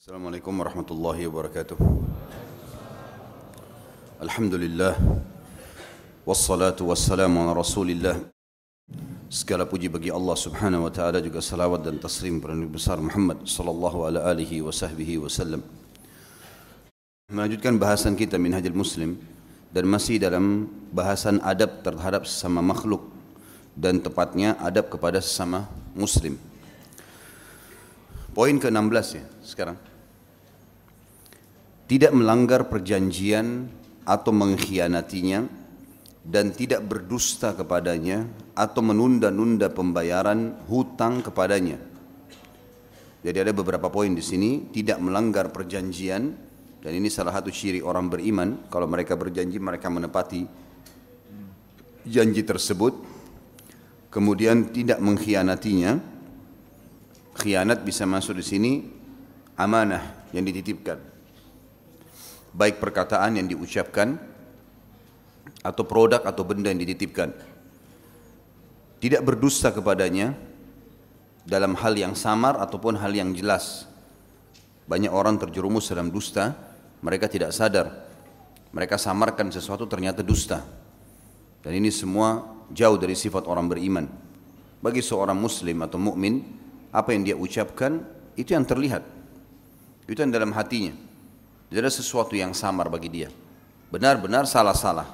Assalamualaikum warahmatullahi wabarakatuh. Alhamdulillah Wassalatu wassalamu ala rasulillah Segala puji bagi Allah subhanahu wa ta'ala juga salawat dan taslim kepada Nabi besar Muhammad sallallahu ala alihi wa sahbihi wasallam Melanjutkan bahasan kita Minhajul Muslim dan masih dalam bahasan adab terhadap sesama makhluk dan tepatnya adab kepada sesama muslim. Poin ke-16 ya sekarang tidak melanggar perjanjian atau mengkhianatinya dan tidak berdusta kepadanya atau menunda-nunda pembayaran hutang kepadanya. Jadi ada beberapa poin di sini tidak melanggar perjanjian. Dan ini salah satu ciri orang beriman. Kalau mereka berjanji mereka menepati janji tersebut. Kemudian tidak mengkhianatinya. Khianat bisa masuk di sini. Amanah yang dititipkan baik perkataan yang diucapkan atau produk atau benda yang dititipkan. Tidak berdusta kepadanya dalam hal yang samar ataupun hal yang jelas. Banyak orang terjerumus dalam dusta mereka tidak sadar. Mereka samarkan sesuatu ternyata dusta. Dan ini semua jauh dari sifat orang beriman. Bagi seorang muslim atau mukmin apa yang dia ucapkan itu yang terlihat. Itu yang dalam hatinya tidak ada sesuatu yang samar bagi dia. Benar-benar salah-salah.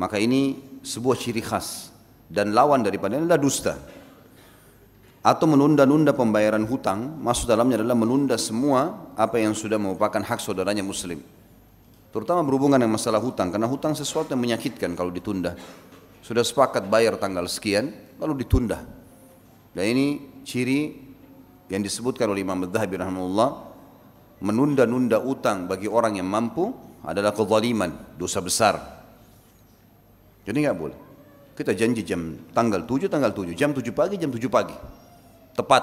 Maka ini sebuah ciri khas dan lawan daripada ini adalah dusta. Atau menunda-nunda pembayaran hutang, masuk dalamnya adalah menunda semua apa yang sudah merupakan hak saudaranya muslim. Terutama berhubungan dengan masalah hutang, karena hutang sesuatu yang menyakitkan kalau ditunda. Sudah sepakat bayar tanggal sekian, lalu ditunda. Dan ini ciri yang disebutkan oleh Imam Al-Dhahabi menunda-nunda utang bagi orang yang mampu adalah kezaliman, dosa besar. Jadi nggak boleh. Kita janji jam tanggal 7 tanggal 7, jam 7 pagi jam 7 pagi. Tepat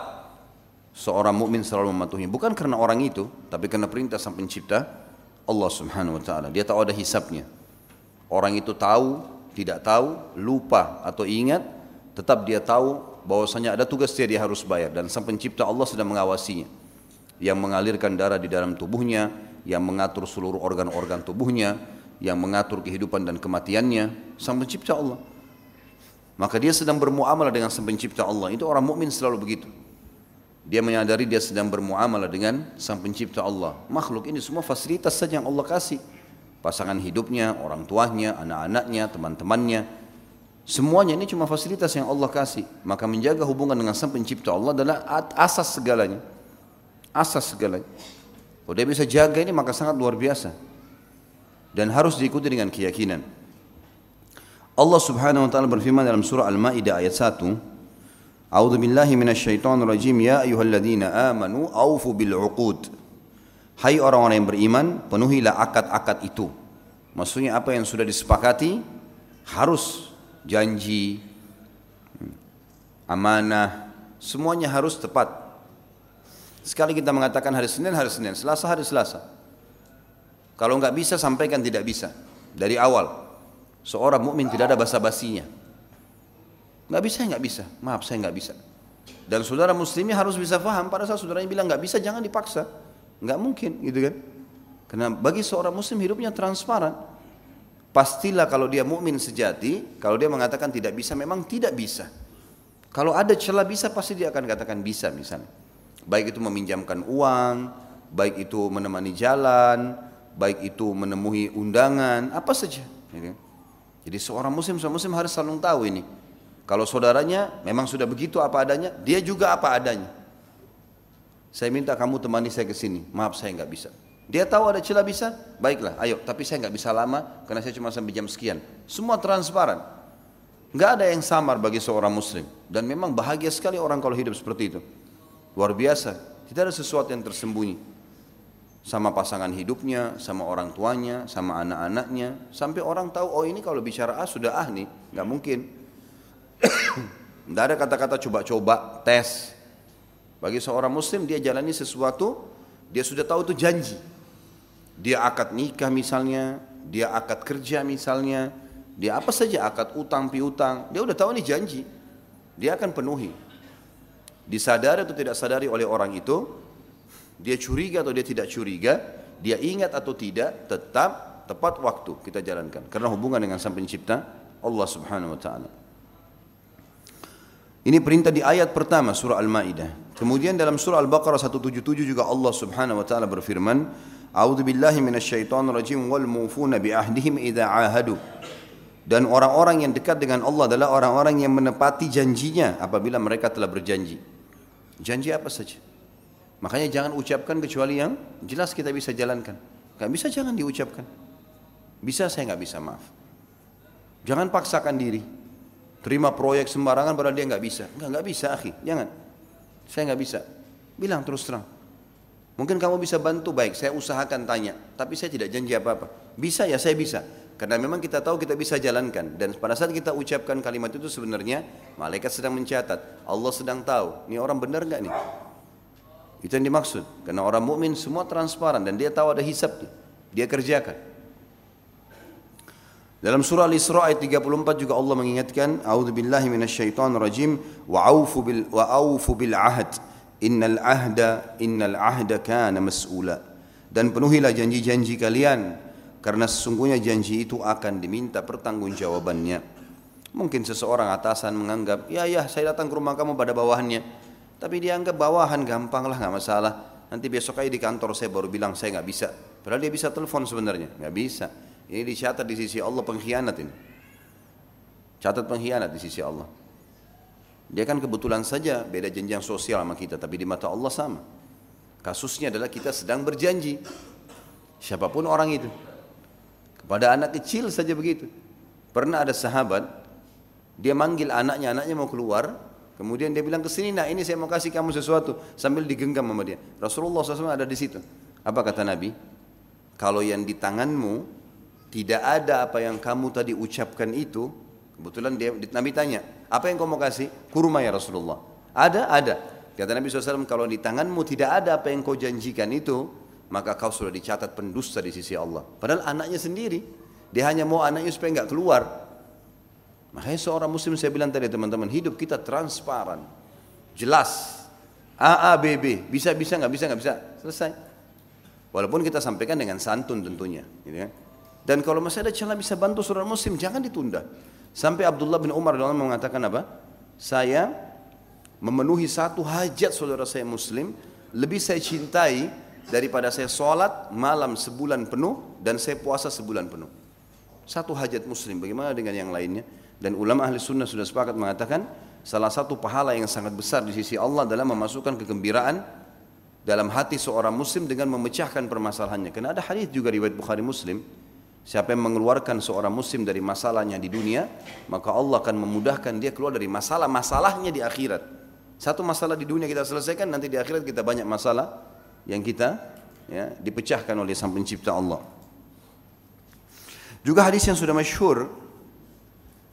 seorang mukmin selalu mematuhi bukan karena orang itu, tapi karena perintah Sang Pencipta Allah Subhanahu wa taala. Dia tahu ada hisapnya. Orang itu tahu, tidak tahu, lupa atau ingat, tetap dia tahu bahwasanya ada tugas dia dia harus bayar dan Sang Pencipta Allah sedang mengawasinya yang mengalirkan darah di dalam tubuhnya, yang mengatur seluruh organ-organ tubuhnya, yang mengatur kehidupan dan kematiannya, sang pencipta Allah. Maka dia sedang bermuamalah dengan sang pencipta Allah. Itu orang mukmin selalu begitu. Dia menyadari dia sedang bermuamalah dengan sang pencipta Allah. Makhluk ini semua fasilitas saja yang Allah kasih. Pasangan hidupnya, orang tuanya, anak-anaknya, teman-temannya. Semuanya ini cuma fasilitas yang Allah kasih. Maka menjaga hubungan dengan sang pencipta Allah adalah asas segalanya asas segalanya. Kalau dia bisa jaga ini maka sangat luar biasa. Dan harus diikuti dengan keyakinan. Allah Subhanahu wa taala berfirman dalam surah Al-Maidah ayat 1, A'udzu billahi minasyaitonir rajim ya ayyuhalladzina amanu aufu bil uqud. Hai orang-orang yang beriman, penuhilah akad-akad itu. Maksudnya apa yang sudah disepakati harus janji, amanah, semuanya harus tepat Sekali kita mengatakan hari Senin, hari Senin, Selasa, hari Selasa. Kalau nggak bisa, sampaikan tidak bisa. Dari awal. Seorang mukmin tidak ada basa-basinya. Nggak bisa, nggak bisa. Maaf, saya nggak bisa. Dan saudara muslimnya harus bisa paham. Pada saat saudaranya bilang nggak bisa, jangan dipaksa. Nggak mungkin, gitu kan? Karena bagi seorang muslim hidupnya transparan. Pastilah kalau dia mukmin sejati, kalau dia mengatakan tidak bisa, memang tidak bisa. Kalau ada celah bisa, pasti dia akan katakan bisa misalnya baik itu meminjamkan uang, baik itu menemani jalan, baik itu menemui undangan, apa saja. Ya kan? Jadi seorang muslim, seorang muslim harus selalu tahu ini. Kalau saudaranya memang sudah begitu apa adanya, dia juga apa adanya. Saya minta kamu temani saya ke sini. Maaf saya nggak bisa. Dia tahu ada celah bisa, baiklah, ayo. Tapi saya nggak bisa lama karena saya cuma sampai jam sekian. Semua transparan. Nggak ada yang samar bagi seorang muslim. Dan memang bahagia sekali orang kalau hidup seperti itu. Luar biasa, tidak ada sesuatu yang tersembunyi. Sama pasangan hidupnya, sama orang tuanya, sama anak-anaknya. Sampai orang tahu, oh ini kalau bicara A sudah ah nih, nggak mungkin. Tidak ada kata-kata coba-coba, tes. Bagi seorang muslim dia jalani sesuatu, dia sudah tahu itu janji. Dia akad nikah misalnya, dia akad kerja misalnya, dia apa saja akad utang piutang, dia udah tahu ini janji. Dia akan penuhi disadari atau tidak sadari oleh orang itu Dia curiga atau dia tidak curiga, dia ingat atau tidak, tetap tepat waktu kita jalankan. Karena hubungan dengan Sang Pencipta Allah Subhanahu wa taala. Ini perintah di ayat pertama surah Al-Maidah. Kemudian dalam surah Al-Baqarah 177 juga Allah Subhanahu wa taala berfirman, "A'udzu billahi minasyaitonir rajim wal mufuna bi ahdihim idza ahadu." Dan orang-orang yang dekat dengan Allah adalah orang-orang yang menepati janjinya apabila mereka telah berjanji. Janji apa saja. Makanya jangan ucapkan kecuali yang jelas kita bisa jalankan. Gak bisa jangan diucapkan. Bisa saya nggak bisa maaf. Jangan paksakan diri. Terima proyek sembarangan padahal dia nggak bisa. Nggak nggak bisa akhi. Jangan. Saya nggak bisa. Bilang terus terang. Mungkin kamu bisa bantu baik. Saya usahakan tanya. Tapi saya tidak janji apa-apa. Bisa ya saya bisa. Karena memang kita tahu kita bisa jalankan dan pada saat kita ucapkan kalimat itu sebenarnya malaikat sedang mencatat, Allah sedang tahu, ini orang benar nggak nih? Itu yang dimaksud. Karena orang mukmin semua transparan dan dia tahu ada hisabnya. Dia kerjakan. Dalam surah Al-Isra ayat 34 juga Allah mengingatkan, "A'udzubillahi minasyaitonirrajim wa aufu bil wa aufu bil. Innal ahda innal ahda kana mas'ula." Dan penuhilah janji-janji kalian karena sesungguhnya janji itu akan diminta pertanggungjawabannya. Mungkin seseorang atasan menganggap, ya ya saya datang ke rumah kamu pada bawahannya. Tapi dia anggap bawahan gampang lah nggak masalah. Nanti besok aja di kantor saya baru bilang saya nggak bisa. Padahal dia bisa telepon sebenarnya, nggak bisa. Ini dicatat di sisi Allah pengkhianat ini. Catat pengkhianat di sisi Allah. Dia kan kebetulan saja beda jenjang sosial sama kita, tapi di mata Allah sama. Kasusnya adalah kita sedang berjanji. Siapa pun orang itu. Pada anak kecil saja begitu. Pernah ada sahabat, dia manggil anaknya, anaknya mau keluar, kemudian dia bilang ke sini, nah ini saya mau kasih kamu sesuatu, sambil digenggam sama dia. Rasulullah SAW ada di situ. Apa kata Nabi? Kalau yang di tanganmu tidak ada apa yang kamu tadi ucapkan itu, kebetulan dia Nabi tanya, apa yang kamu mau kasih? Kurma ya Rasulullah. Ada, ada. Kata Nabi SAW, kalau di tanganmu tidak ada apa yang kau janjikan itu, maka kau sudah dicatat pendusta di sisi Allah. Padahal anaknya sendiri, dia hanya mau anaknya supaya nggak keluar. Makanya seorang muslim saya bilang tadi teman-teman, hidup kita transparan, jelas. A, A, B, B, bisa, bisa, nggak bisa, nggak bisa, selesai. Walaupun kita sampaikan dengan santun tentunya. Gitu ya. Dan kalau masih ada celah bisa bantu saudara muslim, jangan ditunda. Sampai Abdullah bin Umar mengatakan apa? Saya memenuhi satu hajat saudara saya muslim, lebih saya cintai daripada saya sholat malam sebulan penuh dan saya puasa sebulan penuh. Satu hajat muslim, bagaimana dengan yang lainnya? Dan ulama ahli sunnah sudah sepakat mengatakan salah satu pahala yang sangat besar di sisi Allah adalah memasukkan kegembiraan dalam hati seorang muslim dengan memecahkan permasalahannya. Karena ada hadis juga riwayat Bukhari Muslim, siapa yang mengeluarkan seorang muslim dari masalahnya di dunia, maka Allah akan memudahkan dia keluar dari masalah-masalahnya di akhirat. Satu masalah di dunia kita selesaikan, nanti di akhirat kita banyak masalah yang kita ya, dipecahkan oleh sang pencipta Allah. Juga hadis yang sudah masyhur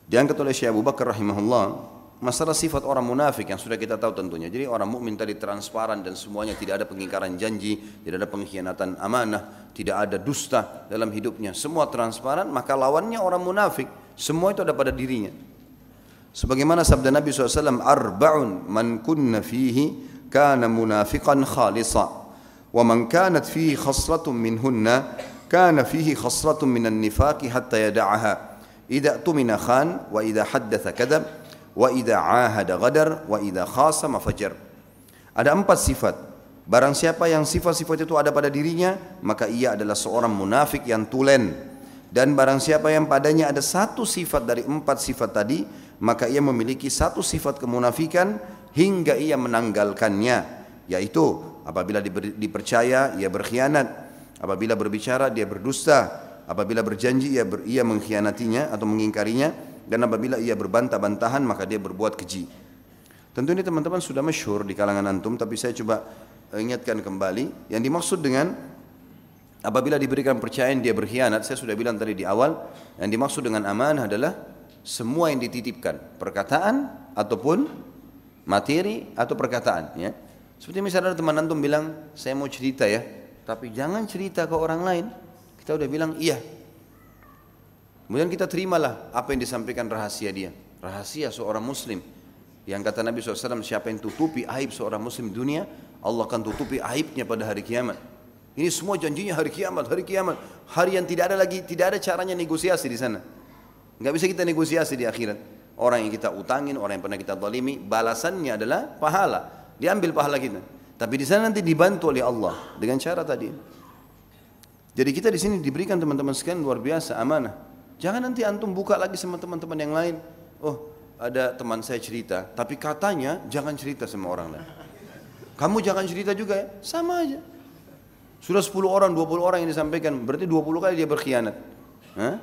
diangkat oleh Syekh Abu Bakar rahimahullah masalah sifat orang munafik yang sudah kita tahu tentunya. Jadi orang mukmin tadi transparan dan semuanya tidak ada pengingkaran janji, tidak ada pengkhianatan amanah, tidak ada dusta dalam hidupnya. Semua transparan, maka lawannya orang munafik. Semua itu ada pada dirinya. Sebagaimana sabda Nabi SAW, Arba'un man kunna fihi kana munafiqan khalisa. ومن كانت فيه خصلة منهن كان فيه خصلة من النفاق حتى يدعها إذا idza خان وإذا حدث كذب وإذا عاهد غدر وإذا خاص ghadar ada empat sifat. Barang siapa yang sifat-sifat itu ada pada dirinya maka ia adalah seorang munafik yang tulen. Dan barang siapa yang padanya ada satu sifat dari empat sifat tadi maka ia memiliki satu sifat kemunafikan hingga ia menanggalkannya yaitu Apabila dipercaya, ia berkhianat. Apabila berbicara, dia berdusta. Apabila berjanji, ia, ber, ia mengkhianatinya atau mengingkarinya. Dan apabila ia berbantah-bantahan, maka dia berbuat keji. Tentu ini teman-teman sudah masyhur di kalangan antum, tapi saya coba ingatkan kembali. Yang dimaksud dengan apabila diberikan percayaan dia berkhianat, saya sudah bilang tadi di awal, yang dimaksud dengan amanah adalah semua yang dititipkan, perkataan ataupun materi atau perkataan. Ya. Seperti misalnya ada teman antum bilang, saya mau cerita ya, tapi jangan cerita ke orang lain. Kita udah bilang iya. Kemudian kita terimalah apa yang disampaikan rahasia dia. Rahasia seorang muslim. Yang kata Nabi SAW, siapa yang tutupi aib seorang muslim dunia, Allah akan tutupi aibnya pada hari kiamat. Ini semua janjinya hari kiamat, hari kiamat. Hari yang tidak ada lagi, tidak ada caranya negosiasi di sana. Nggak bisa kita negosiasi di akhirat. Orang yang kita utangin, orang yang pernah kita zalimi, balasannya adalah pahala. Diambil pahala kita. Tapi di sana nanti dibantu oleh Allah dengan cara tadi. Jadi kita di sini diberikan teman-teman sekalian luar biasa amanah. Jangan nanti antum buka lagi sama teman-teman yang lain. Oh, ada teman saya cerita, tapi katanya jangan cerita sama orang lain. Kamu jangan cerita juga ya, sama aja. Sudah 10 orang, 20 orang yang disampaikan, berarti 20 kali dia berkhianat. Hah?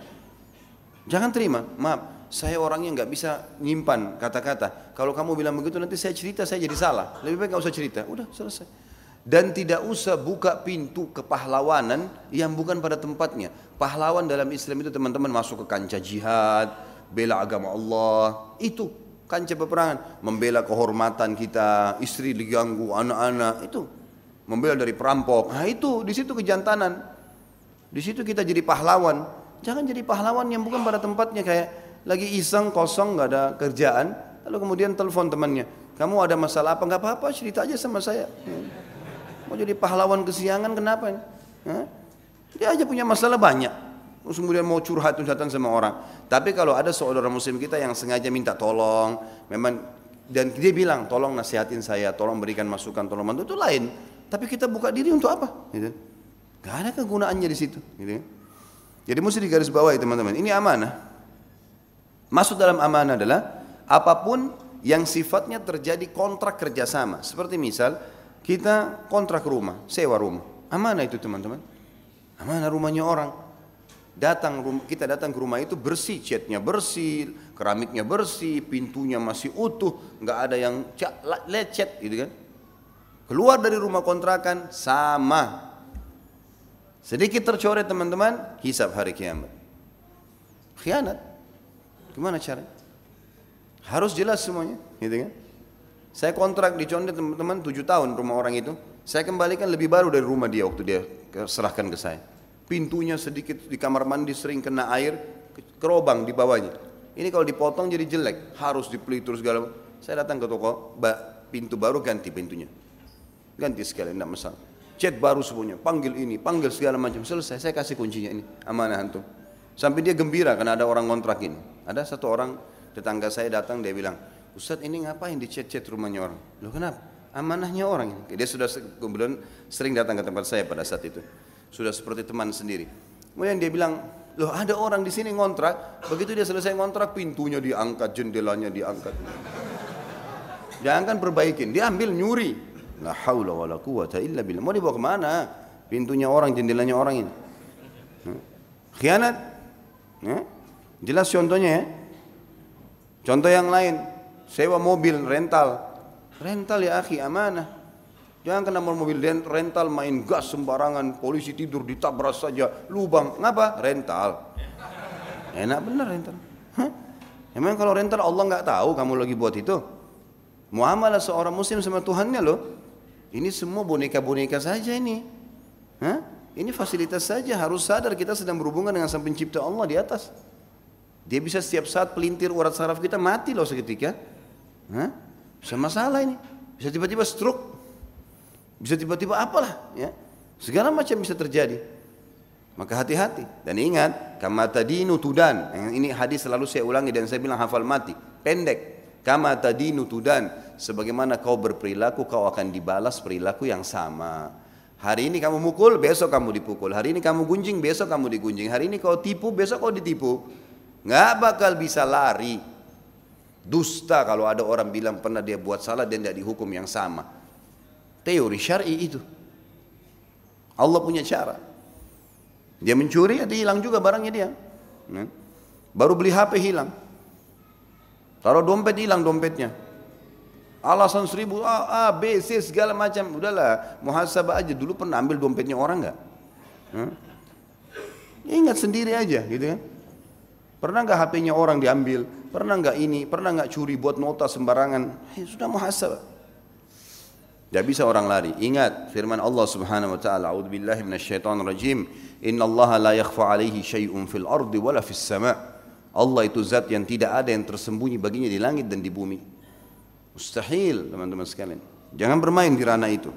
Jangan terima, maaf, saya orangnya nggak bisa nyimpan kata-kata. Kalau kamu bilang begitu nanti saya cerita saya jadi salah. Lebih baik nggak usah cerita. Udah selesai. Dan tidak usah buka pintu kepahlawanan yang bukan pada tempatnya. Pahlawan dalam Islam itu teman-teman masuk ke kancah jihad, bela agama Allah. Itu kancah peperangan, membela kehormatan kita, istri diganggu, anak-anak, itu membela dari perampok. Nah itu di situ kejantanan. Di situ kita jadi pahlawan. Jangan jadi pahlawan yang bukan pada tempatnya kayak lagi iseng kosong nggak ada kerjaan, lalu kemudian telepon temannya, kamu ada masalah apa? Nggak apa-apa, cerita aja sama saya. Mau jadi pahlawan kesiangan kenapa? Dia aja punya masalah banyak. Terus kemudian mau curhat curhatan sama orang. Tapi kalau ada seorang muslim kita yang sengaja minta tolong, memang dan dia bilang tolong nasihatin saya, tolong berikan masukan, tolong bantu itu lain. Tapi kita buka diri untuk apa? Gitu. Gak ada kegunaannya di situ. Gitu. Jadi mesti digaris bawahi teman-teman. Ini amanah. Masuk dalam amanah adalah apa pun yang sifatnya terjadi kontrak kerjasama. Seperti misal kita kontrak rumah, sewa rumah. Amanah itu teman-teman. Amanah rumahnya orang. Datang kita datang ke rumah itu bersih, catnya bersih, keramiknya bersih, pintunya masih utuh, nggak ada yang lecet gitu kan. Keluar dari rumah kontrakan sama. Sedikit tercoret teman-teman, hisap hari kiamat. Khianat. Gimana cara? Harus jelas semuanya, gitu kan? Saya kontrak di Condet teman-teman 7 tahun rumah orang itu. Saya kembalikan lebih baru dari rumah dia waktu dia serahkan ke saya. Pintunya sedikit di kamar mandi sering kena air, kerobang di bawahnya. Ini kalau dipotong jadi jelek, harus dipelitur segala. Saya datang ke toko, pintu baru ganti pintunya. Ganti sekalian, tidak masalah. Chat baru semuanya, panggil ini, panggil segala macam. Selesai, saya kasih kuncinya ini, amanah antum. Sampai dia gembira karena ada orang kontrakin. Ada satu orang tetangga saya datang, dia bilang, Ustadz ini ngapain di chat-chat rumahnya orang? Loh kenapa? Amanahnya orang. Dia sudah kemudian sering datang ke tempat saya pada saat itu. Sudah seperti teman sendiri. Kemudian dia bilang, loh ada orang di sini ngontrak. Begitu dia selesai ngontrak, pintunya diangkat, jendelanya diangkat. Jangan kan perbaikin, dia ambil nyuri. La haula wala quwata illa billah. Mau dibawa ke mana? Pintunya orang, jendelanya orang ini. Khianat. Jelas contohnya ya. Contoh yang lain, sewa mobil rental. Rental ya akhi amanah. Jangan kena mobil rental main gas sembarangan, polisi tidur ditabrak saja, lubang. Ngapa? Rental. Enak benar rental. Hah? Emang kalau rental Allah nggak tahu kamu lagi buat itu? Muamalah seorang muslim sama Tuhannya loh. Ini semua boneka-boneka saja ini. Hah? Ini fasilitas saja, harus sadar kita sedang berhubungan dengan sang pencipta Allah di atas. Dia bisa setiap saat pelintir urat saraf kita mati loh seketika. Hah? Bisa masalah ini. Bisa tiba-tiba stroke. Bisa tiba-tiba apalah. Ya. Segala macam bisa terjadi. Maka hati-hati. Dan ingat, kama tadinu tudan. Ini hadis selalu saya ulangi dan saya bilang hafal mati. Pendek. Kama tadinu tudan, sebagaimana kau berperilaku kau akan dibalas perilaku yang sama. Hari ini kamu mukul, besok kamu dipukul. Hari ini kamu gunjing, besok kamu digunjing. Hari ini kau tipu, besok kau ditipu. Nggak bakal bisa lari. Dusta kalau ada orang bilang pernah dia buat salah dan tidak dihukum yang sama. Teori syar'i itu. Allah punya cara. Dia mencuri, dia hilang juga barangnya dia. Nah. Baru beli HP hilang. Taruh dompet hilang dompetnya. Alasan seribu A, A, B, C segala macam. Udahlah, muhasabah aja. Dulu pernah ambil dompetnya orang nggak? Hmm? Ingat sendiri aja, gitu kan? Pernah nggak HP-nya orang diambil? Pernah nggak ini? Pernah nggak curi buat nota sembarangan? Eh, sudah muhasabah. Tidak bisa orang lari. Ingat firman Allah Subhanahu wa taala, "A'udzubillahi minasyaitonir rajim. Innallaha la yakhfa 'alaihi syai'un fil ardi wala fis sama'." Allah itu zat yang tidak ada yang tersembunyi baginya di langit dan di bumi. Mustahil teman-teman sekalian. Jangan bermain di ranah itu.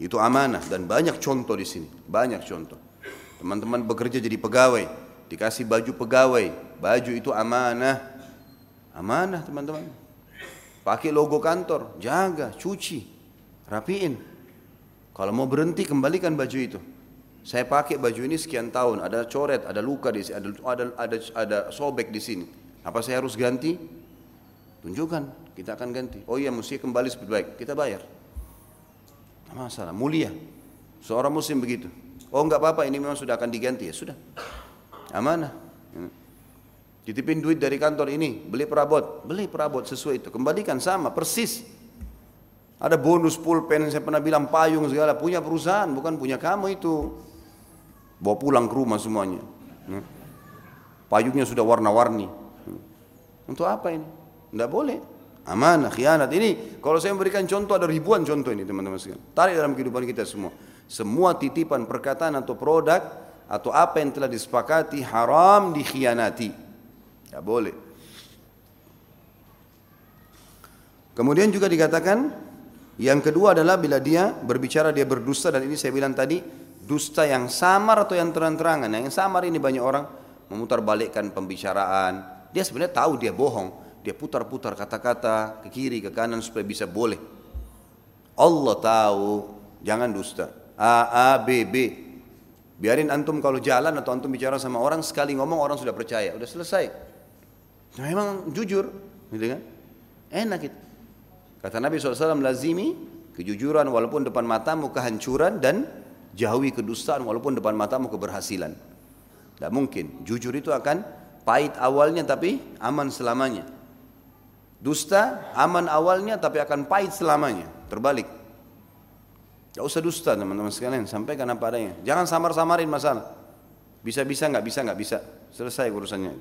Itu amanah dan banyak contoh di sini, banyak contoh. Teman-teman bekerja jadi pegawai, dikasih baju pegawai, baju itu amanah. Amanah teman-teman. Pakai logo kantor, jaga, cuci, rapiin. Kalau mau berhenti kembalikan baju itu. Saya pakai baju ini sekian tahun, ada coret, ada luka di sini, ada, ada, ada, ada sobek di sini. Apa saya harus ganti? Tunjukkan, kita akan ganti. Oh iya, mesti kembali seperti baik. Kita bayar. Masalah, mulia. Seorang muslim begitu. Oh enggak apa-apa, ini memang sudah akan diganti ya sudah. Amanah. Titipin duit dari kantor ini, beli perabot, beli perabot sesuai itu, kembalikan sama, persis. Ada bonus pulpen, saya pernah bilang payung segala, punya perusahaan, bukan punya kamu itu. Bawa pulang ke rumah semuanya. Hmm. Payungnya sudah warna-warni. Hmm. Untuk apa ini? Tidak boleh. Amanah, khianat. Ini kalau saya memberikan contoh ada ribuan contoh ini teman-teman sekalian. Tarik dalam kehidupan kita semua. Semua titipan perkataan atau produk atau apa yang telah disepakati haram dikhianati. Tidak boleh. Kemudian juga dikatakan yang kedua adalah bila dia berbicara dia berdusta dan ini saya bilang tadi dusta yang samar atau yang terang-terangan. Yang samar ini banyak orang memutar balikkan pembicaraan. Dia sebenarnya tahu dia bohong. Dia putar-putar kata-kata ke kiri, ke kanan supaya bisa boleh. Allah tahu, jangan dusta. A, A, B, B. Biarin antum kalau jalan atau antum bicara sama orang, sekali ngomong orang sudah percaya. Udah selesai. Nah, memang jujur. Gitu kan? Enak itu. Kata Nabi SAW, lazimi kejujuran walaupun depan matamu kehancuran dan Jauhi kedustaan walaupun depan matamu keberhasilan. Tidak mungkin. Jujur itu akan pahit awalnya tapi aman selamanya. Dusta aman awalnya tapi akan pahit selamanya. Terbalik. Gak usah dusta teman-teman sekalian. Sampaikan apa adanya. Jangan samar-samarin masalah. Bisa-bisa nggak bisa nggak bisa. Selesai urusannya.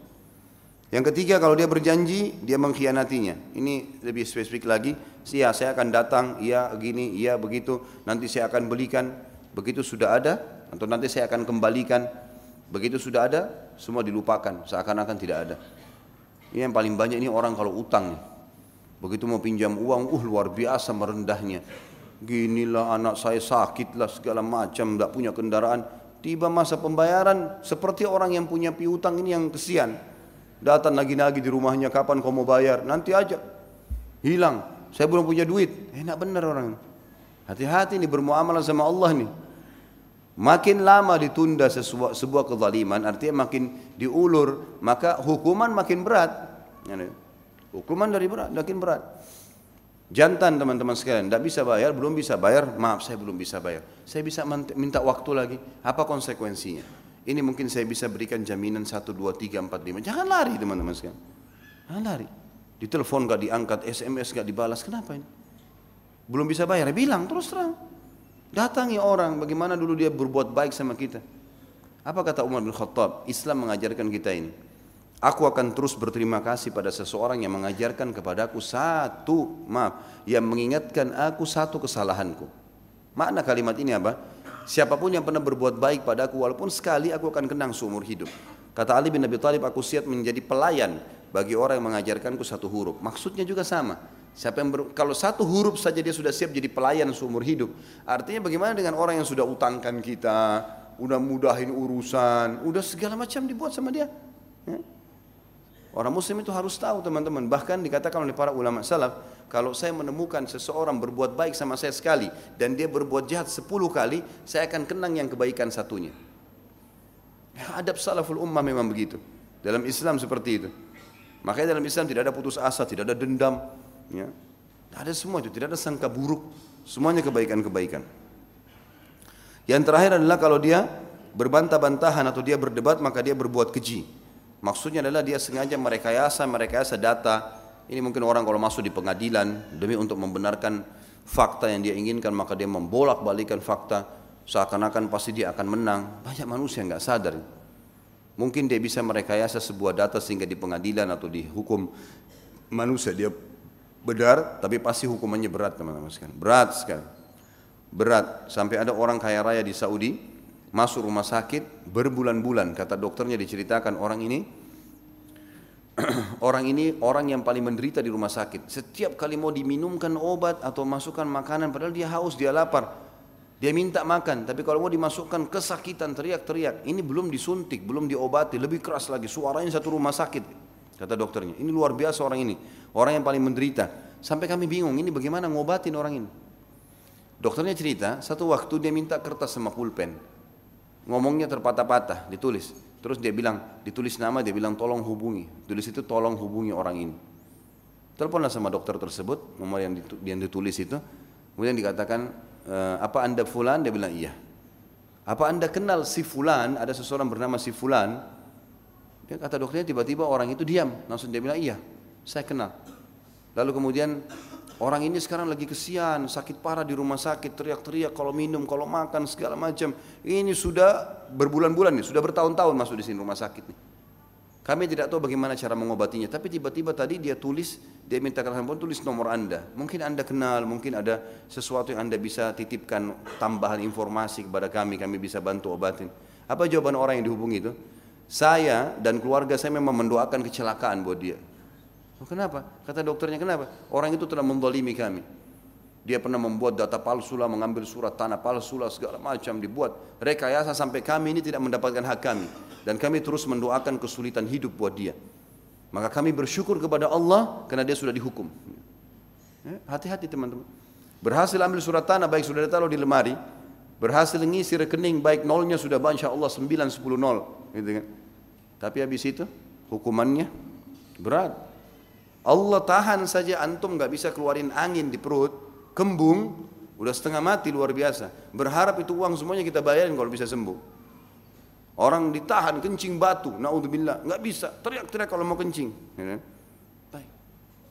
Yang ketiga kalau dia berjanji dia mengkhianatinya. Ini lebih spesifik lagi. Iya saya akan datang, iya gini, iya begitu. Nanti saya akan belikan begitu sudah ada atau nanti saya akan kembalikan begitu sudah ada semua dilupakan seakan-akan tidak ada ini yang paling banyak ini orang kalau utang nih begitu mau pinjam uang uh luar biasa merendahnya. Ginilah anak saya sakit lah segala macam tidak punya kendaraan. Tiba masa pembayaran seperti orang yang punya piutang ini yang kesian. Datang lagi-lagi di rumahnya kapan kau mau bayar? Nanti aja. Hilang. Saya belum punya duit. Enak benar orang hati-hati nih bermuamalah sama Allah nih. Makin lama ditunda sebuah kezaliman, artinya makin diulur, maka hukuman makin berat. Hukuman dari berat, makin berat. Jantan teman-teman sekalian, tidak bisa bayar, belum bisa bayar, maaf saya belum bisa bayar. Saya bisa minta waktu lagi, apa konsekuensinya? Ini mungkin saya bisa berikan jaminan 1, 2, 3, 4, 5. Jangan lari teman-teman sekalian. Jangan lari. Ditelepon gak diangkat, SMS gak dibalas, kenapa ini? Belum bisa bayar, ya bilang terus terang. Datangi orang bagaimana dulu dia berbuat baik sama kita. Apa kata Umar bin Khattab? Islam mengajarkan kita ini. Aku akan terus berterima kasih pada seseorang yang mengajarkan kepadaku satu, maaf, yang mengingatkan aku satu kesalahanku. Makna kalimat ini apa? Siapa pun yang pernah berbuat baik padaku walaupun sekali aku akan kenang seumur hidup. Kata Ali bin Abi Thalib aku siap menjadi pelayan bagi orang yang mengajarkanku satu huruf. Maksudnya juga sama. Siapa yang ber, kalau satu huruf saja dia sudah siap jadi pelayan seumur hidup. Artinya bagaimana dengan orang yang sudah utangkan kita, udah mudahin urusan, udah segala macam dibuat sama dia. Orang muslim itu harus tahu teman-teman. Bahkan dikatakan oleh para ulama salaf, kalau saya menemukan seseorang berbuat baik sama saya sekali dan dia berbuat jahat sepuluh kali, saya akan kenang yang kebaikan satunya. Ya, adab salaful ummah memang begitu. Dalam Islam seperti itu. Makanya dalam Islam tidak ada putus asa, tidak ada dendam, Ya. Ada semua itu, tidak ada sangka buruk, semuanya kebaikan-kebaikan. Yang terakhir adalah kalau dia berbantah-bantahan atau dia berdebat maka dia berbuat keji. Maksudnya adalah dia sengaja merekayasa, merekayasa data. Ini mungkin orang kalau masuk di pengadilan demi untuk membenarkan fakta yang dia inginkan maka dia membolak-balikan fakta seakan-akan pasti dia akan menang. Banyak manusia nggak sadar. Mungkin dia bisa merekayasa sebuah data sehingga di pengadilan atau di hukum manusia dia benar tapi pasti hukumannya berat teman-teman sekalian berat sekali berat sampai ada orang kaya raya di Saudi masuk rumah sakit berbulan-bulan kata dokternya diceritakan orang ini orang ini orang yang paling menderita di rumah sakit setiap kali mau diminumkan obat atau masukkan makanan padahal dia haus dia lapar Dia minta makan, tapi kalau mau dimasukkan kesakitan teriak-teriak. Ini belum disuntik, belum diobati, lebih keras lagi. Suaranya satu rumah sakit, kata dokternya. Ini luar biasa orang ini, orang yang paling menderita. Sampai kami bingung, ini bagaimana ngobatin orang ini. Dokternya cerita, satu waktu dia minta kertas sama pulpen. Ngomongnya terpatah-patah, ditulis. Terus dia bilang, ditulis nama, dia bilang tolong hubungi. Tulis itu tolong hubungi orang ini. Teleponlah sama dokter tersebut, nomor yang ditulis itu. Kemudian dikatakan, e, apa anda fulan? Dia bilang iya. Apa anda kenal si fulan? Ada seseorang bernama si fulan. Dia kata dokternya tiba-tiba orang itu diam. Langsung dia bilang iya, saya kenal. Lalu kemudian orang ini sekarang lagi kesian, sakit parah di rumah sakit, teriak-teriak kalau minum, kalau makan segala macam. Ini sudah berbulan-bulan nih, sudah bertahun-tahun masuk di sini rumah sakit nih. Kami tidak tahu bagaimana cara mengobatinya, tapi tiba-tiba tadi dia tulis, dia minta ke handphone tulis nomor Anda. Mungkin Anda kenal, mungkin ada sesuatu yang Anda bisa titipkan tambahan informasi kepada kami, kami bisa bantu obatin. Apa jawaban orang yang dihubungi itu? Saya dan keluarga saya memang mendoakan kecelakaan buat dia. Oh, kenapa? Kata dokternya kenapa? Orang itu telah mendolimi kami. Dia pernah membuat data palsu lah, mengambil surat tanah palsu lah, segala macam dibuat. Rekayasa sampai kami ini tidak mendapatkan hak kami dan kami terus mendoakan kesulitan hidup buat dia. Maka kami bersyukur kepada Allah karena dia sudah dihukum. Ya, hati-hati teman-teman. Berhasil ambil surat tanah baik sudah ditaruh di lemari, berhasil ngisi rekening baik nolnya sudah insya Allah 9 10 nol gitu kan. Tapi habis itu hukumannya berat. Allah tahan saja antum nggak bisa keluarin angin di perut, kembung, udah setengah mati luar biasa. Berharap itu uang semuanya kita bayarin kalau bisa sembuh. Orang ditahan kencing batu, naudzubillah, nggak bisa, teriak-teriak kalau mau kencing. Ya kan? Baik.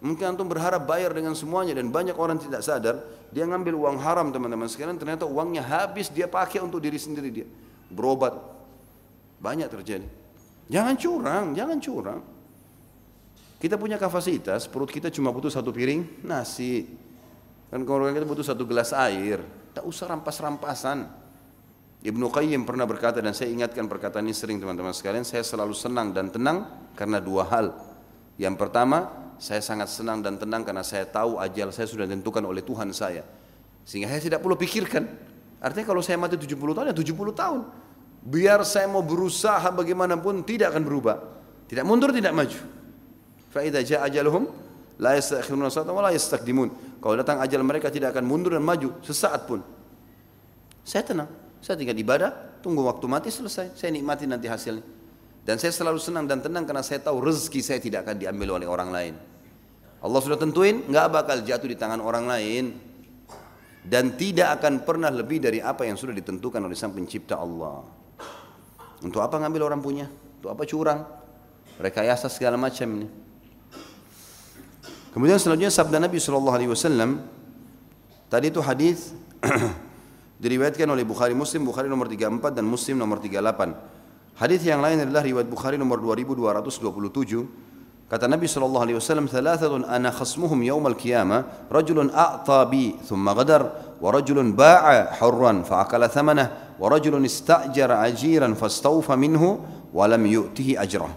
Mungkin antum berharap bayar dengan semuanya dan banyak orang tidak sadar dia ngambil uang haram teman-teman sekalian ternyata uangnya habis dia pakai untuk diri sendiri dia berobat banyak terjadi. Jangan curang, jangan curang. Kita punya kapasitas, perut kita cuma butuh satu piring nasi. Dan kalau kita butuh satu gelas air, tak usah rampas-rampasan. Ibnu Qayyim pernah berkata dan saya ingatkan perkataan ini sering teman-teman sekalian, saya selalu senang dan tenang karena dua hal. Yang pertama, saya sangat senang dan tenang karena saya tahu ajal saya sudah ditentukan oleh Tuhan saya. Sehingga saya tidak perlu pikirkan. Artinya kalau saya mati 70 tahun ya 70 tahun. Biar saya mau berusaha bagaimanapun tidak akan berubah. Tidak mundur, tidak maju. Faidah ja ajaluhum la yastakhiruna wa la. Kalau datang ajal mereka tidak akan mundur dan maju sesaat pun. Saya tenang. Saya tinggal ibadah, tunggu waktu mati selesai. Saya nikmati nanti hasilnya. Dan saya selalu senang dan tenang karena saya tahu rezeki saya tidak akan diambil oleh orang lain. Allah sudah tentuin, nggak bakal jatuh di tangan orang lain. Dan tidak akan pernah lebih dari apa yang sudah ditentukan oleh sang pencipta Allah. Untuk apa ngambil orang punya? Untuk apa curang? Rekayasa segala macam ini. Kemudian selanjutnya sabda Nabi Shallallahu Alaihi Wasallam tadi itu hadis Diriwayatkan oleh Bukhari Muslim, Bukhari nomor 34 dan Muslim nomor 38. Hadis yang lain adalah riwayat Bukhari nomor 2227. Kata Nabi sallallahu alaihi wasallam, "Thalathatun ana khasmuhum yawm al-qiyamah, rajulun a'ta bi thumma ghadar, wa rajulun ba'a hurran fa akala thamanah, wa rajulun ista'jara ajiran fastawfa minhu wa lam yu'tihi ajrah."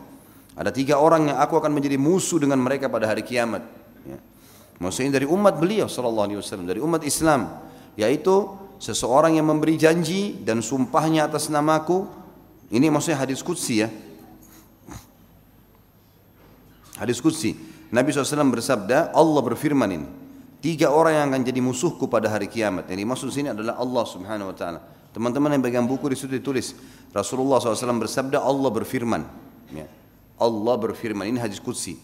Ada tiga orang yang aku akan menjadi musuh dengan mereka pada hari kiamat. Ya. Maksudnya dari umat beliau sallallahu alaihi wasallam, dari umat Islam, yaitu seseorang yang memberi janji dan sumpahnya atas namaku. Ini maksudnya hadis kudsi ya. Hadis kudsi Nabi SAW bersabda Allah berfirman ini tiga orang yang akan jadi musuhku pada hari kiamat. Yang dimaksud sini adalah Allah subhanahu wa ta'ala. Teman-teman yang pegang buku di situ ditulis Rasulullah SAW bersabda Allah berfirman. Ya. Allah berfirman. Ini hadis kudsi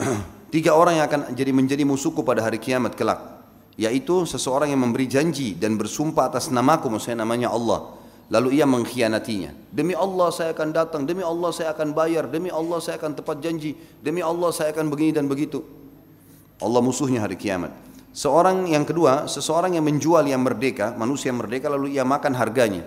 tiga orang yang akan jadi menjadi musuhku pada hari kiamat kelak yaitu seseorang yang memberi janji dan bersumpah atas namaku maksudnya namanya Allah. Lalu ia mengkhianatinya. Demi Allah saya akan datang demi Allah saya akan bayar demi Allah saya akan tepat janji demi Allah saya akan begini dan begitu. Allah musuhnya hari kiamat. Seorang yang kedua seseorang yang menjual yang merdeka manusia yang merdeka lalu ia makan harganya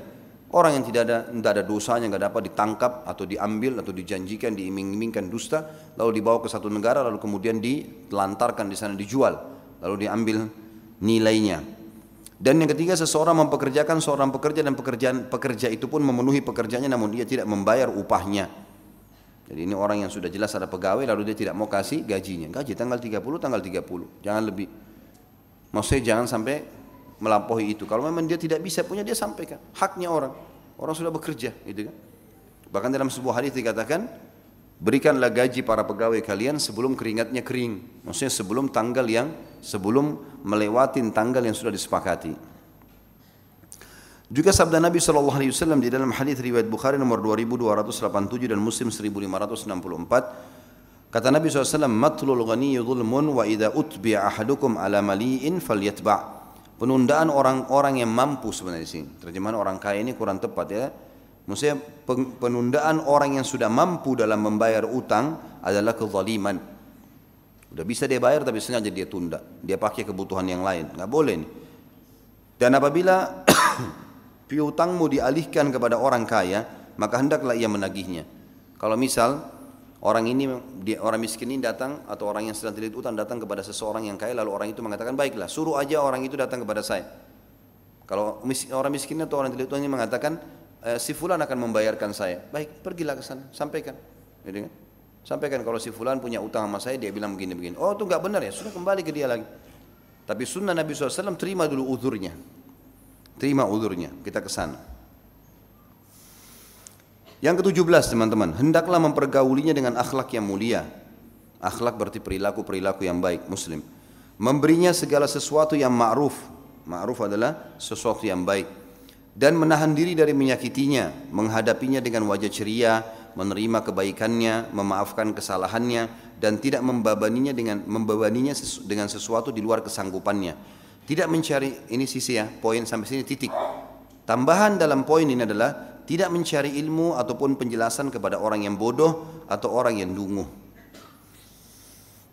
orang yang tidak ada tidak ada dosanya nggak dapat ditangkap atau diambil atau dijanjikan diiming-imingkan dusta lalu dibawa ke satu negara lalu kemudian ditelantarkan di sana dijual lalu diambil nilainya. Dan yang ketiga seseorang mempekerjakan seorang pekerja dan pekerjaan pekerja itu pun memenuhi pekerjaannya namun dia tidak membayar upahnya. Jadi ini orang yang sudah jelas ada pegawai lalu dia tidak mau kasih gajinya. Gaji tanggal 30 tanggal 30, jangan lebih. Maksudnya jangan sampai melampaui itu. Kalau memang dia tidak bisa punya dia sampaikan. Haknya orang. Orang sudah bekerja, gitu kan. Bahkan dalam sebuah hadis dikatakan, berikanlah gaji para pegawai kalian sebelum keringatnya kering. Maksudnya sebelum tanggal yang sebelum melewati tanggal yang sudah disepakati. Juga sabda Nabi Shallallahu Alaihi Wasallam di dalam hadis riwayat Bukhari nomor 2287 dan Muslim 1564 kata Nabi SAW matlul ghani zulmun wa idza utbi'a ahadukum ala mali'in falyatba' penundaan orang-orang yang mampu sebenarnya sih terjemahan orang kaya ini kurang tepat ya. Maksudnya penundaan orang yang sudah mampu dalam membayar utang adalah kezaliman. Udah bisa dia bayar tapi sengaja dia tunda. Dia pakai kebutuhan yang lain. Nggak boleh nih dan apabila piutangmu dialihkan kepada orang kaya, maka hendaklah ia menagihnya. Kalau misal orang ini orang miskin ini datang atau orang yang sedang terlilit utang datang kepada seseorang yang kaya lalu orang itu mengatakan baiklah suruh aja orang itu datang kepada saya. Kalau orang miskin atau orang terlilit utang ini mengatakan e, si fulan akan membayarkan saya, baik pergilah ke sana sampaikan, gitu kan? Sampaikan kalau si fulan punya utang sama saya dia bilang begini begini. Oh itu nggak benar ya sudah kembali ke dia lagi. Tapi sunnah Nabi SAW terima dulu uzurnya. Terima ulurnya, kita ke sana. Yang ke-17 teman-teman, hendaklah mempergaulinya dengan akhlak yang mulia. Akhlak berarti perilaku-perilaku yang baik, muslim. Memberinya segala sesuatu yang ma'ruf. Ma'ruf adalah sesuatu yang baik. Dan menahan diri dari menyakitinya, menghadapinya dengan wajah ceria, menerima kebaikannya, memaafkan kesalahannya, dan tidak membebaninya dengan membebaninya dengan sesuatu di luar kesanggupannya tidak mencari ini sisi ya, poin sampai sini titik. Tambahan dalam poin ini adalah tidak mencari ilmu ataupun penjelasan kepada orang yang bodoh atau orang yang dungu.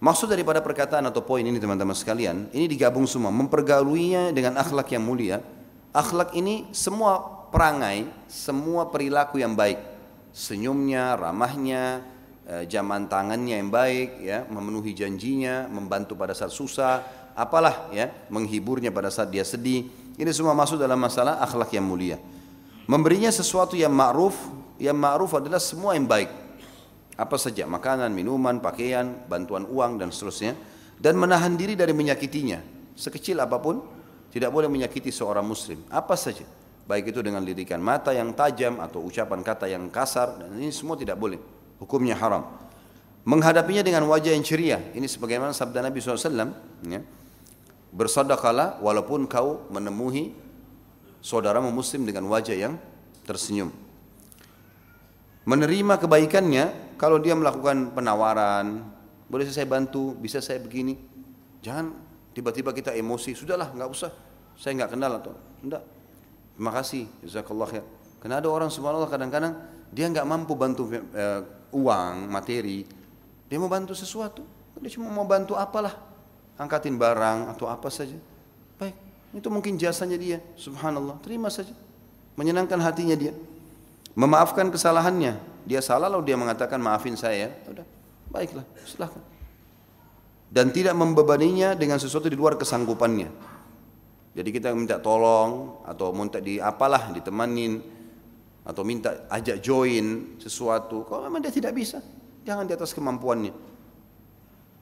Maksud daripada perkataan atau poin ini teman-teman sekalian, ini digabung semua, mempergaulinya dengan akhlak yang mulia. Akhlak ini semua perangai, semua perilaku yang baik. Senyumnya, ramahnya, eh, jaman tangannya yang baik, ya, memenuhi janjinya, membantu pada saat susah, apalah ya menghiburnya pada saat dia sedih ini semua masuk dalam masalah akhlak yang mulia memberinya sesuatu yang ma'ruf yang ma'ruf adalah semua yang baik. Apa saja makanan minuman pakaian bantuan uang dan seterusnya. Dan menahan diri dari menyakitinya. Sekecil apa pun tidak boleh menyakiti seorang muslim. Apa saja. Baik itu dengan lirikan mata yang tajam atau ucapan kata yang kasar dan ini semua tidak boleh. Hukumnya haram. Menghadapinya dengan wajah yang ceria. Ini sebagaimana sabda Nabi SAW ya, Bersedekahlah walaupun kau menemui saudaramu muslim dengan wajah yang tersenyum. Menerima kebaikannya kalau dia melakukan penawaran, boleh saya bantu, bisa saya begini. Jangan tiba-tiba kita emosi, sudahlah nggak usah, saya nggak kenal atau enggak. Terima kasih, jazakallah khair. Karena ada orang subhanallah kadang-kadang dia nggak mampu bantu uh, uang, materi, dia mau bantu sesuatu, dia cuma mau bantu apalah, angkatin barang atau apa saja. Itu mungkin jasanya dia. Subhanallah, terima saja. Menyenangkan hatinya dia. Memaafkan kesalahannya. Dia salah lalu dia mengatakan maafin saya. Udah, baiklah, silahkan. Dan tidak membebaninya dengan sesuatu di luar kesanggupannya. Jadi kita minta tolong atau minta di apalah ditemanin atau minta ajak join sesuatu. Kalau memang dia tidak bisa, jangan di atas kemampuannya.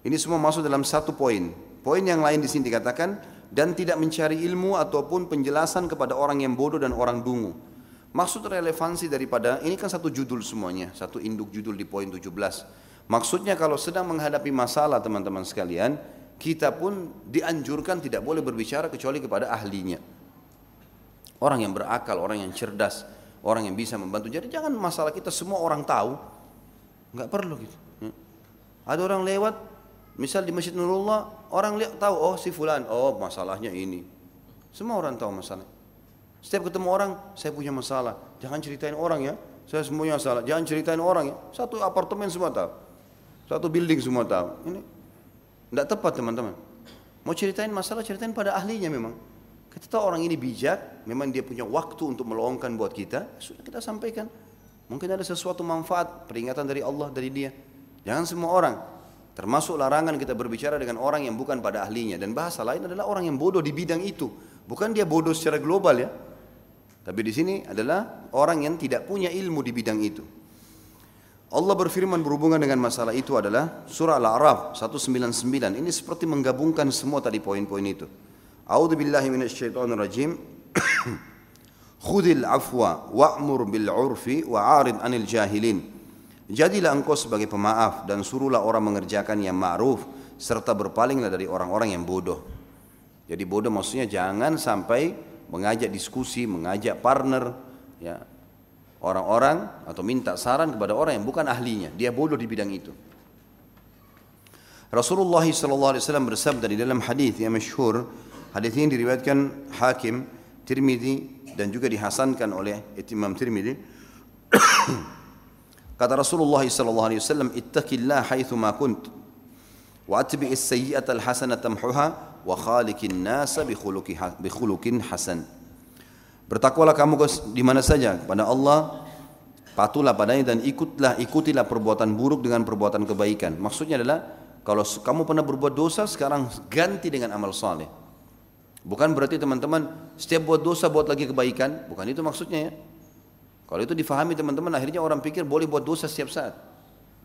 Ini semua masuk dalam satu poin. Poin yang lain di sini dikatakan dan tidak mencari ilmu ataupun penjelasan kepada orang yang bodoh dan orang dungu. Maksud relevansi daripada ini kan satu judul semuanya, satu induk judul di poin 17. Maksudnya kalau sedang menghadapi masalah teman-teman sekalian, kita pun dianjurkan tidak boleh berbicara kecuali kepada ahlinya. Orang yang berakal, orang yang cerdas, orang yang bisa membantu. Jadi jangan masalah kita semua orang tahu, nggak perlu gitu. Ya. Ada orang lewat, Misal di Masjid Nurullah, orang lihat tahu, oh si fulan, oh masalahnya ini. Semua orang tahu masalah. Setiap ketemu orang, saya punya masalah. Jangan ceritain orang ya, saya semuanya masalah. Jangan ceritain orang ya. Satu apartemen semua tahu. Satu building semua tahu. Ini tidak tepat teman-teman. Mau ceritain masalah, ceritain pada ahlinya memang. Kita tahu orang ini bijak, memang dia punya waktu untuk meluangkan buat kita, sudah kita sampaikan. Mungkin ada sesuatu manfaat, peringatan dari Allah, dari dia. Jangan semua orang. Termasuk larangan kita berbicara dengan orang yang bukan pada ahlinya. Dan bahasa lain adalah orang yang bodoh di bidang itu. Bukan dia bodoh secara global ya. Tapi di sini adalah orang yang tidak punya ilmu di bidang itu. Allah berfirman berhubungan dengan masalah itu adalah surah Al-A'raf 199. Ini seperti menggabungkan semua tadi poin-poin itu. A'udzu billahi rajim. Khudil afwa wa'mur bil 'urfi wa'arid 'anil jahilin. Jadilah engkau sebagai pemaaf dan suruhlah orang mengerjakan yang ma'ruf serta berpalinglah dari orang-orang yang bodoh. Jadi bodoh maksudnya jangan sampai mengajak diskusi, mengajak partner ya orang-orang atau minta saran kepada orang yang bukan ahlinya. Dia bodoh di bidang itu. Rasulullah SAW bersabda di dalam hadis yang masyhur, hadis ini diriwayatkan Hakim, Tirmidzi dan juga dihasankan oleh Imam Tirmidzi. Kata Rasulullah SAW, "Ittaqillah haitsu ma kunt wa atbi as-sayyi'ata al-hasanata tamhuha wa khaliqin nasa bi khuluqin hasan." Bertakwalah kamu di mana saja kepada Allah, patulah padanya dan ikutlah ikutilah perbuatan buruk dengan perbuatan kebaikan. Maksudnya adalah kalau kamu pernah berbuat dosa, sekarang ganti dengan amal saleh. Bukan berarti teman-teman setiap buat dosa buat lagi kebaikan, bukan itu maksudnya ya. Kalau itu difahami teman-teman, akhirnya orang pikir boleh buat dosa setiap saat.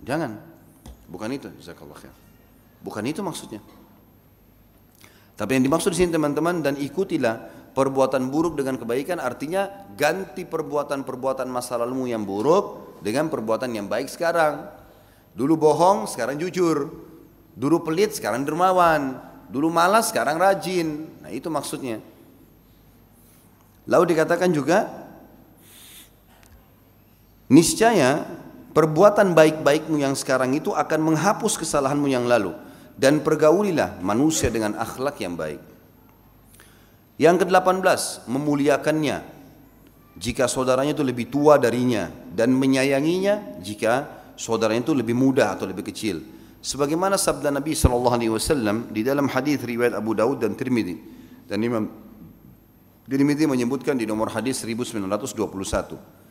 Jangan. Bukan itu, jazakallah khair. Bukan itu maksudnya. Tapi yang dimaksud di sini teman-teman dan ikutilah perbuatan buruk dengan kebaikan artinya ganti perbuatan-perbuatan masa lalumu yang buruk dengan perbuatan yang baik sekarang. Dulu bohong, sekarang jujur. Dulu pelit, sekarang dermawan. Dulu malas, sekarang rajin. Nah itu maksudnya. Lalu dikatakan juga, niscaya perbuatan baik-baikmu yang sekarang itu akan menghapus kesalahanmu yang lalu. Dan pergaulilah manusia dengan akhlak yang baik. Yang ke-18, memuliakannya jika saudaranya itu lebih tua darinya dan menyayanginya jika saudaranya itu lebih muda atau lebih kecil sebagaimana sabda Nabi sallallahu alaihi wasallam di dalam hadis riwayat Abu Daud dan Tirmidzi dan Imam Tirmidzi menyebutkan di nomor hadis 1921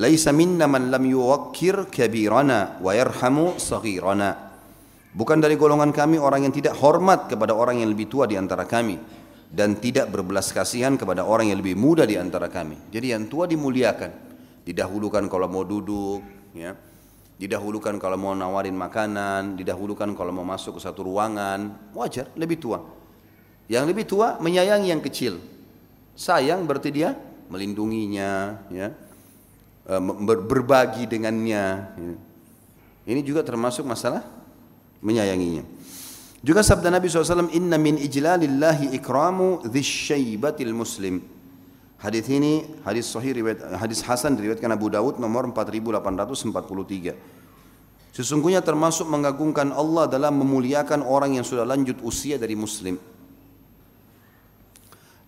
Laisa minna man lam yuwakkir kabirana wa yarhamu saghirana Bukan dari golongan kami orang yang tidak hormat kepada orang yang lebih tua di antara kami dan tidak berbelas kasihan kepada orang yang lebih muda di antara kami. Jadi yang tua dimuliakan, didahulukan kalau mau duduk, ya didahulukan kalau mau nawarin makanan, didahulukan kalau mau masuk ke satu ruangan, wajar, lebih tua. Yang lebih tua menyayangi yang kecil. Sayang berarti dia melindunginya, ya, berbagi dengannya. Ya. Ini juga termasuk masalah menyayanginya. Juga sabda Nabi SAW, Inna min ijlalillahi ikramu dhisyaibatil muslim. Hadis ini hadis sahih riwayat hadis hasan diriwayatkan Abu Dawud nomor 4843. Sesungguhnya termasuk mengagungkan Allah dalam memuliakan orang yang sudah lanjut usia dari muslim.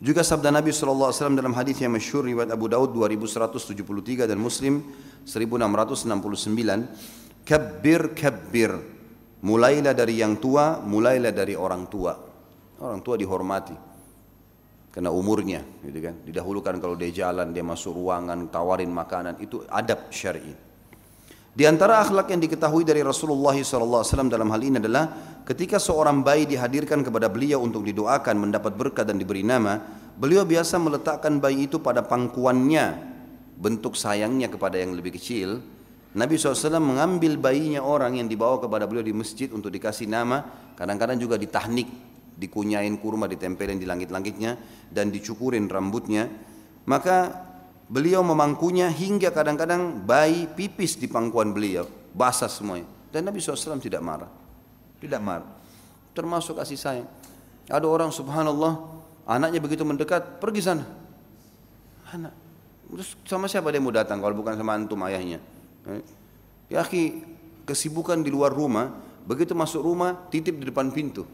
Juga sabda Nabi SAW dalam hadis yang masyhur riwayat Abu Daud 2173 dan Muslim 1669, kabbir kabbir, mulailah dari yang tua, mulailah dari orang tua. Orang tua dihormati. Karena umurnya gitu kan. Didahulukan kalau dia jalan dia masuk ruangan tawarin makanan itu adab syar'i di antara akhlak yang diketahui dari Rasulullah SAW dalam hal ini adalah ketika seorang bayi dihadirkan kepada beliau untuk didoakan mendapat berkat dan diberi nama beliau biasa meletakkan bayi itu pada pangkuannya bentuk sayangnya kepada yang lebih kecil. Nabi SAW mengambil bayinya orang yang dibawa kepada beliau di masjid untuk dikasih nama kadang-kadang juga ditahnik dikunyain kurma ditempelin di langit-langitnya dan dicukurin rambutnya. Maka beliau memangkunya hingga kadang-kadang bayi pipis di pangkuan beliau basah semuanya. Dan Nabi SAW tidak marah. Tidak marah. Termasuk kasih sayang. Ada orang subhanallah anaknya begitu mendekat pergi sana. Anak terus sama siapa dia mau datang kalau bukan sama antum ayahnya? Eh? ya akhi kesibukan di luar rumah begitu masuk rumah titip di depan pintu.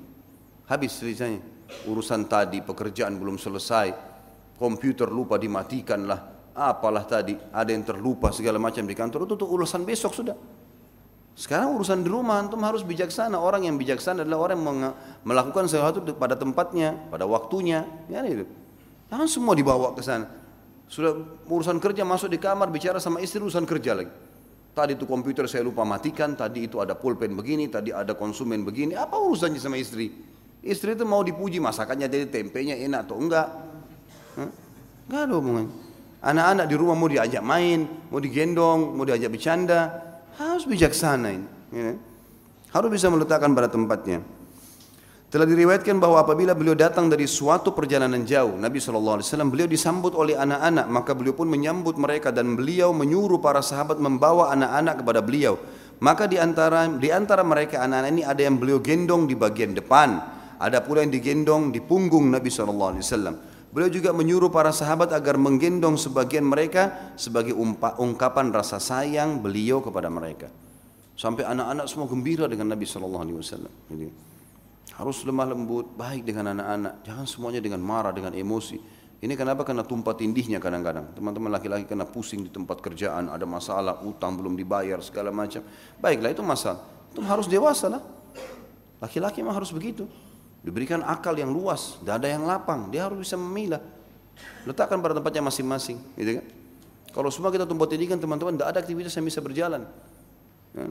Habis ceritanya. Urusan tadi pekerjaan belum selesai. Komputer lupa dimatikan lah apalah tadi ada yang terlupa segala macam di kantor itu tuh urusan besok sudah sekarang urusan di rumah antum harus bijaksana orang yang bijaksana adalah orang yang melakukan sesuatu pada tempatnya pada waktunya ya itu jangan semua dibawa ke sana sudah urusan kerja masuk di kamar bicara sama istri urusan kerja lagi Tadi itu komputer saya lupa matikan, tadi itu ada pulpen begini, tadi ada konsumen begini. Apa urusannya sama istri? Istri itu mau dipuji masakannya jadi tempenya enak atau enggak. Enggak ada hubungan. Anak-anak di rumah mau diajak main, mau digendong, mau diajak bercanda, harus bijaksana ini. Ya. Harus bisa meletakkan pada tempatnya. Telah diriwayatkan bahwa apabila beliau datang dari suatu perjalanan jauh, Nabi SAW, beliau disambut oleh anak-anak, maka beliau pun menyambut mereka dan beliau menyuruh para sahabat membawa anak-anak kepada beliau. Maka di antara, di antara mereka anak-anak ini ada yang beliau gendong di bagian depan, ada pula yang digendong di punggung Nabi SAW. Beliau juga menyuruh para sahabat agar menggendong sebagian mereka sebagai ungkapan rasa sayang beliau kepada mereka. Sampai anak-anak semua gembira dengan Nabi SAW. Harus lemah lembut, baik dengan anak-anak. Jangan semuanya dengan marah, dengan emosi. Ini kenapa? Karena tumpah tindihnya kadang-kadang. Teman-teman laki-laki kena pusing di tempat kerjaan, ada masalah, utang belum dibayar, segala macam. Baiklah itu masalah. Itu harus dewasa lah. Laki-laki memang harus begitu. Diberikan akal yang luas, dada yang lapang. Dia harus bisa memilah. Letakkan pada tempatnya masing-masing. Gitu kan? Kalau semua kita tumpah tindihkan teman-teman, tidak ada aktivitas yang bisa berjalan. Ya.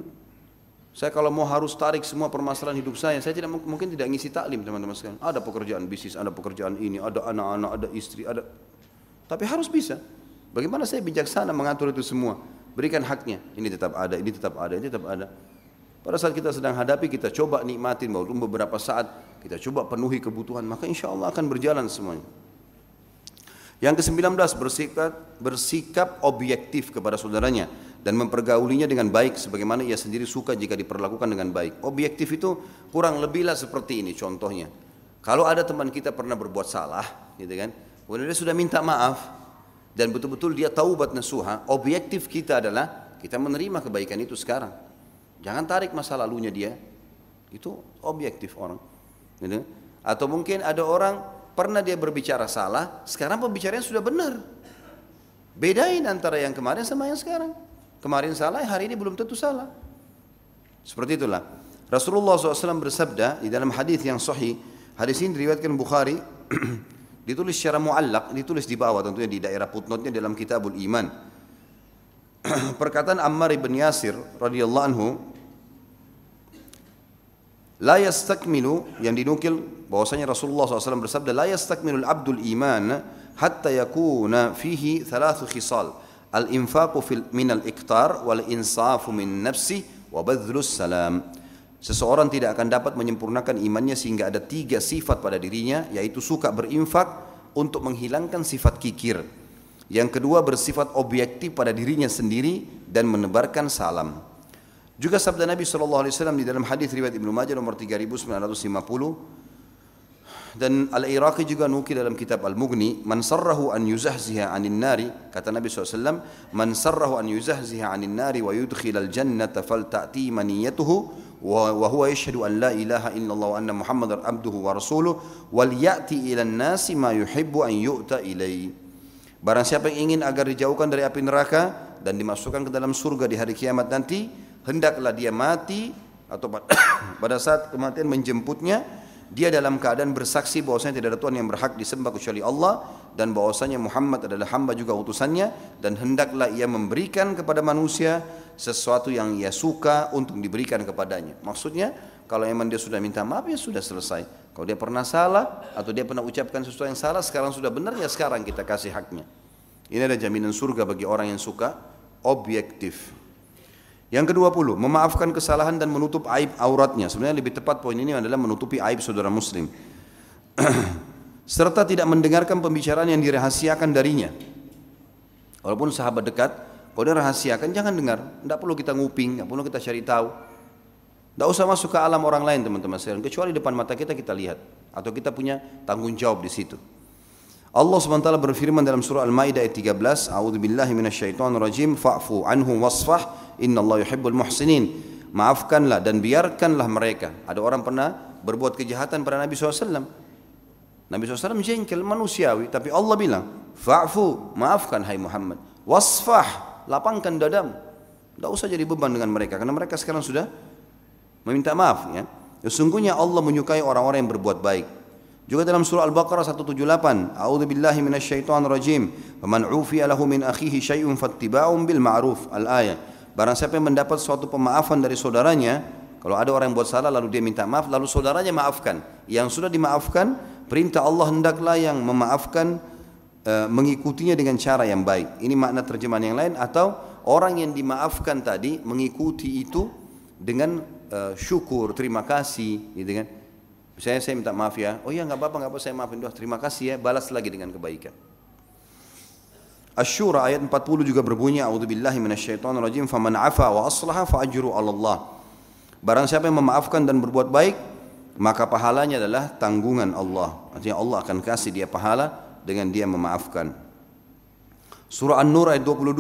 Saya kalau mau harus tarik semua permasalahan hidup saya, saya tidak mungkin tidak ngisi taklim teman-teman sekalian. Ada pekerjaan bisnis, ada pekerjaan ini, ada anak-anak, ada istri, ada. Tapi harus bisa. Bagaimana saya bijaksana mengatur itu semua? Berikan haknya. Ini tetap ada, ini tetap ada, ini tetap ada. Pada saat kita sedang hadapi, kita coba nikmatin walaupun beberapa saat kita coba penuhi kebutuhan, maka insya Allah akan berjalan semuanya. Yang ke-19 bersikap bersikap objektif kepada saudaranya dan mempergaulinya dengan baik sebagaimana ia sendiri suka jika diperlakukan dengan baik. Objektif itu kurang lebihlah seperti ini contohnya. Kalau ada teman kita pernah berbuat salah, gitu kan? Kemudian dia sudah minta maaf dan betul-betul dia taubat nasuha, objektif kita adalah kita menerima kebaikan itu sekarang. Jangan tarik masa lalunya dia. Itu objektif orang. Gitu. Atau mungkin ada orang pernah dia berbicara salah, sekarang pembicaraan sudah benar. Bedain antara yang kemarin sama yang sekarang. Kemarin salah, hari ini belum tentu salah. Seperti itulah. Rasulullah SAW bersabda di dalam hadis yang sahih, hadis ini diriwayatkan Bukhari, ditulis secara muallak, ditulis di bawah tentunya di daerah footnote-nya dalam Kitabul Iman. Perkataan Ammar bin Yasir radhiyallahu anhu La yastakmilu yang dinukil bahwasanya Rasulullah SAW bersabda la yastakmilu al-abdul iman hatta yakuna fihi thalathu khisal al-infaqu fil min al-iktar wal insafu min nafsi wa badhlus salam. Seseorang tidak akan dapat menyempurnakan imannya sehingga ada tiga sifat pada dirinya yaitu suka berinfak untuk menghilangkan sifat kikir. Yang kedua bersifat objektif pada dirinya sendiri dan menebarkan salam. Juga sabda Nabi SAW di dalam hadis riwayat Ibnu Majah nomor 3950 dan Al-Iraqi juga nukil dalam kitab Al-Mughni man sarrahu an yuzahziha 'anil nari kata Nabi SAW man sarrahu an yuzahziha 'anil nari wa yudkhilal jannata falta'ti maniyatuhu wa huwa yashhadu an la ilaha illallah wa anna muhammadar abduhu wa rasuluh wal ya'ti ila nasi ma yuhibbu an yu'ta ilai. Barang siapa yang ingin agar dijauhkan dari api neraka dan dimasukkan ke dalam surga di hari kiamat nanti hendaklah dia mati atau pada saat kematian menjemputnya dia dalam keadaan bersaksi bahwasanya tidak ada Tuhan yang berhak disembah kecuali Allah dan bahwasanya Muhammad adalah hamba juga utusannya dan hendaklah ia memberikan kepada manusia sesuatu yang ia suka untuk diberikan kepadanya. Maksudnya kalau memang dia sudah minta maaf ya sudah selesai. Kalau dia pernah salah atau dia pernah ucapkan sesuatu yang salah sekarang sudah benar ya sekarang kita kasih haknya. Ini ada jaminan surga bagi orang yang suka objektif. Yang kedua puluh, memaafkan kesalahan dan menutup aib auratnya. Sebenarnya lebih tepat poin ini adalah menutupi aib saudara muslim. Serta tidak mendengarkan pembicaraan yang dirahasiakan darinya. Walaupun sahabat dekat, kalau dia rahasiakan jangan dengar. Tidak perlu kita nguping, tidak perlu kita cari tahu. Tidak usah masuk ke alam orang lain teman-teman sekalian. Kecuali depan mata kita kita lihat. Atau kita punya tanggung jawab di situ. Allah SWT berfirman dalam surah Al-Maidah ayat 13, "A'udzu billahi minasyaitonir rajim, fa'fu anhum wasfah, innallaha yuhibbul muhsinin." Maafkanlah dan biarkanlah mereka. Ada orang pernah berbuat kejahatan pada Nabi SAW. Nabi SAW jengkel manusiawi, tapi Allah bilang, "Fa'fu, maafkan hai Muhammad. Wasfah, lapangkan dadam." Tidak usah jadi beban dengan mereka karena mereka sekarang sudah meminta maaf ya. Sesungguhnya Allah menyukai orang-orang yang berbuat baik. Juga dalam surah Al-Baqarah 178, A'udzu billahi minasyaitonir rajim. Faman 'ufiya lahu min akhihi syai'un fattiba'un bil ma'ruf. Al-ayah. Barang siapa yang mendapat suatu pemaafan dari saudaranya, kalau ada orang yang buat salah lalu dia minta maaf, lalu saudaranya maafkan. Yang sudah dimaafkan, perintah Allah hendaklah yang memaafkan e, mengikutinya dengan cara yang baik. Ini makna terjemahan yang lain atau orang yang dimaafkan tadi mengikuti itu dengan e, syukur, terima kasih, gitu kan? Misalnya saya minta maaf ya, oh iya nggak apa-apa nggak apa saya maafin doa, terima kasih ya, balas lagi dengan kebaikan. Asyura ayat 40 juga berbunyi A'udzubillahi minasyaitonirrajim faman afa wa aslaha fa ajru Allah. Barang siapa yang memaafkan dan berbuat baik maka pahalanya adalah tanggungan Allah. Artinya Allah akan kasih dia pahala dengan dia memaafkan. Surah An-Nur ayat 22.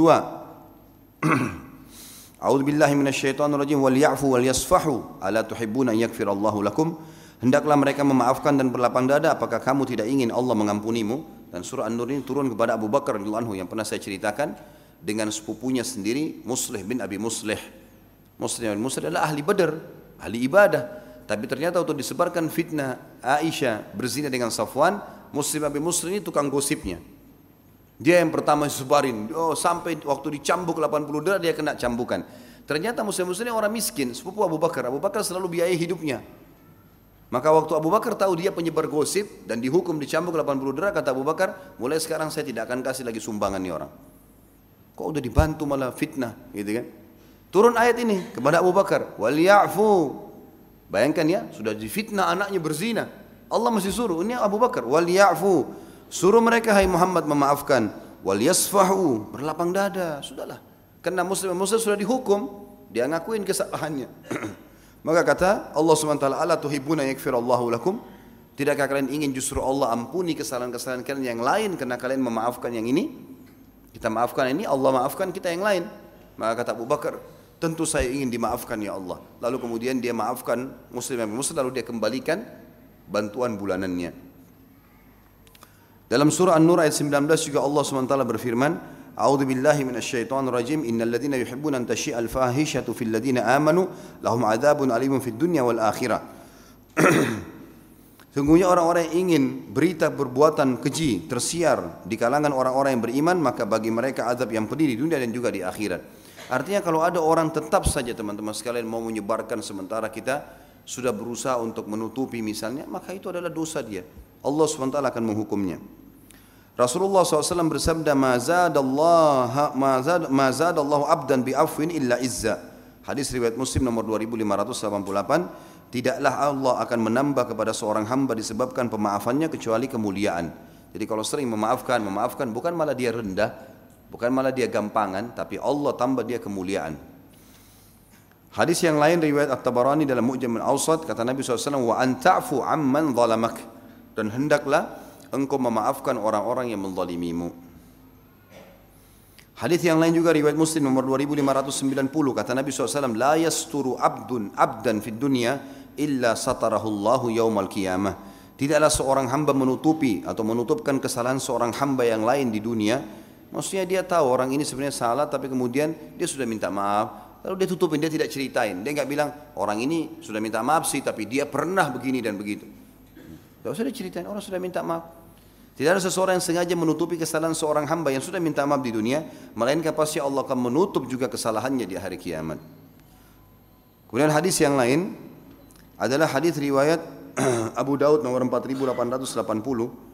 A'udzu billahi minasyaitonir rajim wal ya'fu wal yasfahu ala tuhibbuna an yaghfirallahu lakum. Hendaklah mereka memaafkan dan berlapang dada apakah kamu tidak ingin Allah mengampunimu? Dan surah An-Nur ini turun kepada Abu Bakar radhiyallahu anhu yang pernah saya ceritakan dengan sepupunya sendiri Muslih bin Abi Muslih. Muslih bin Muslih adalah ahli Badar, ahli ibadah. Tapi ternyata untuk disebarkan fitnah Aisyah berzina dengan Safwan, Muslim Abi Muslim ini tukang gosipnya. Dia yang pertama sebarin, oh sampai waktu dicambuk 80 dolar dia kena cambukan. Ternyata Muslim Muslim ini orang miskin, sepupu Abu Bakar. Abu Bakar selalu biayai hidupnya. Maka waktu Abu Bakar tahu dia penyebar gosip dan dihukum dicambuk 80 dolar, kata Abu Bakar, mulai sekarang saya tidak akan kasih lagi sumbangan nih orang. Kok udah dibantu malah fitnah, gitu kan? Turun ayat ini kepada Abu Bakar, wal ya'fu Bayangkan ya, sudah difitnah anaknya berzina. Allah masih suruh, ini Abu Bakar, wal ya'fu. Suruh mereka hai Muhammad memaafkan, wal yasfahu, berlapang dada, sudahlah. Karena muslim muslim sudah dihukum, dia ngakuin kesalahannya. Maka kata Allah SWT, ala tuhibuna yakfirallahu lakum. Tidakkah kalian ingin justru Allah ampuni kesalahan-kesalahan kalian yang lain karena kalian memaafkan yang ini? Kita maafkan ini, Allah maafkan kita yang lain. Maka kata Abu Bakar, Tentu saya ingin dimaafkan ya Allah. Lalu kemudian dia maafkan muslim yang muslim lalu dia kembalikan bantuan bulanannya. Dalam surah An-Nur ayat 19 juga Allah SWT berfirman, A'udzu billahi minasyaitonir rajim. Innal ladzina yuhibbuna an tashi'al fahishatu fil ladzina amanu lahum adzabun alimun fid dunya wal akhirah. Sungguhnya orang-orang yang ingin berita perbuatan keji tersiar di kalangan orang-orang yang beriman maka bagi mereka azab yang pedih di dunia dan juga di akhirat. Artinya kalau ada orang tetap saja teman-teman sekalian mau menyebarkan sementara kita sudah berusaha untuk menutupi misalnya, maka itu adalah dosa dia. Allah SWT akan menghukumnya. Rasulullah SAW bersabda, "Mazadallah mazadallahu abdan bi'afwin illa izza." Hadis riwayat Muslim nomor 2588, tidaklah Allah akan menambah kepada seorang hamba disebabkan pemaafannya kecuali kemuliaan. Jadi kalau sering memaafkan, memaafkan bukan malah dia rendah, Bukan malah dia gampangan, tapi Allah tambah dia kemuliaan. Hadis yang lain riwayat At-Tabarani dalam Mu'jam al-Awsat kata Nabi SAW wa anta'fu amman zalamak dan hendaklah engkau memaafkan orang-orang yang menzalimimu. Hadis yang lain juga riwayat Muslim nomor 2590 kata Nabi SAW la yasturu abdun abdan fid dunya illa satarahu Allahu yaumal qiyamah. Tidaklah seorang hamba menutupi atau menutupkan kesalahan seorang hamba yang lain di dunia Maksudnya dia tahu orang ini sebenarnya salah tapi kemudian dia sudah minta maaf. Lalu dia tutupin, dia tidak ceritain. Dia nggak bilang orang ini sudah minta maaf sih tapi dia pernah begini dan begitu. Tidak usah diceritain, orang sudah minta maaf. Tidak ada seseorang yang sengaja menutupi kesalahan seorang hamba yang sudah minta maaf di dunia, melainkan pasti Allah akan menutup juga kesalahannya di hari kiamat. Kemudian hadis yang lain adalah hadis riwayat Abu Daud nomor 4880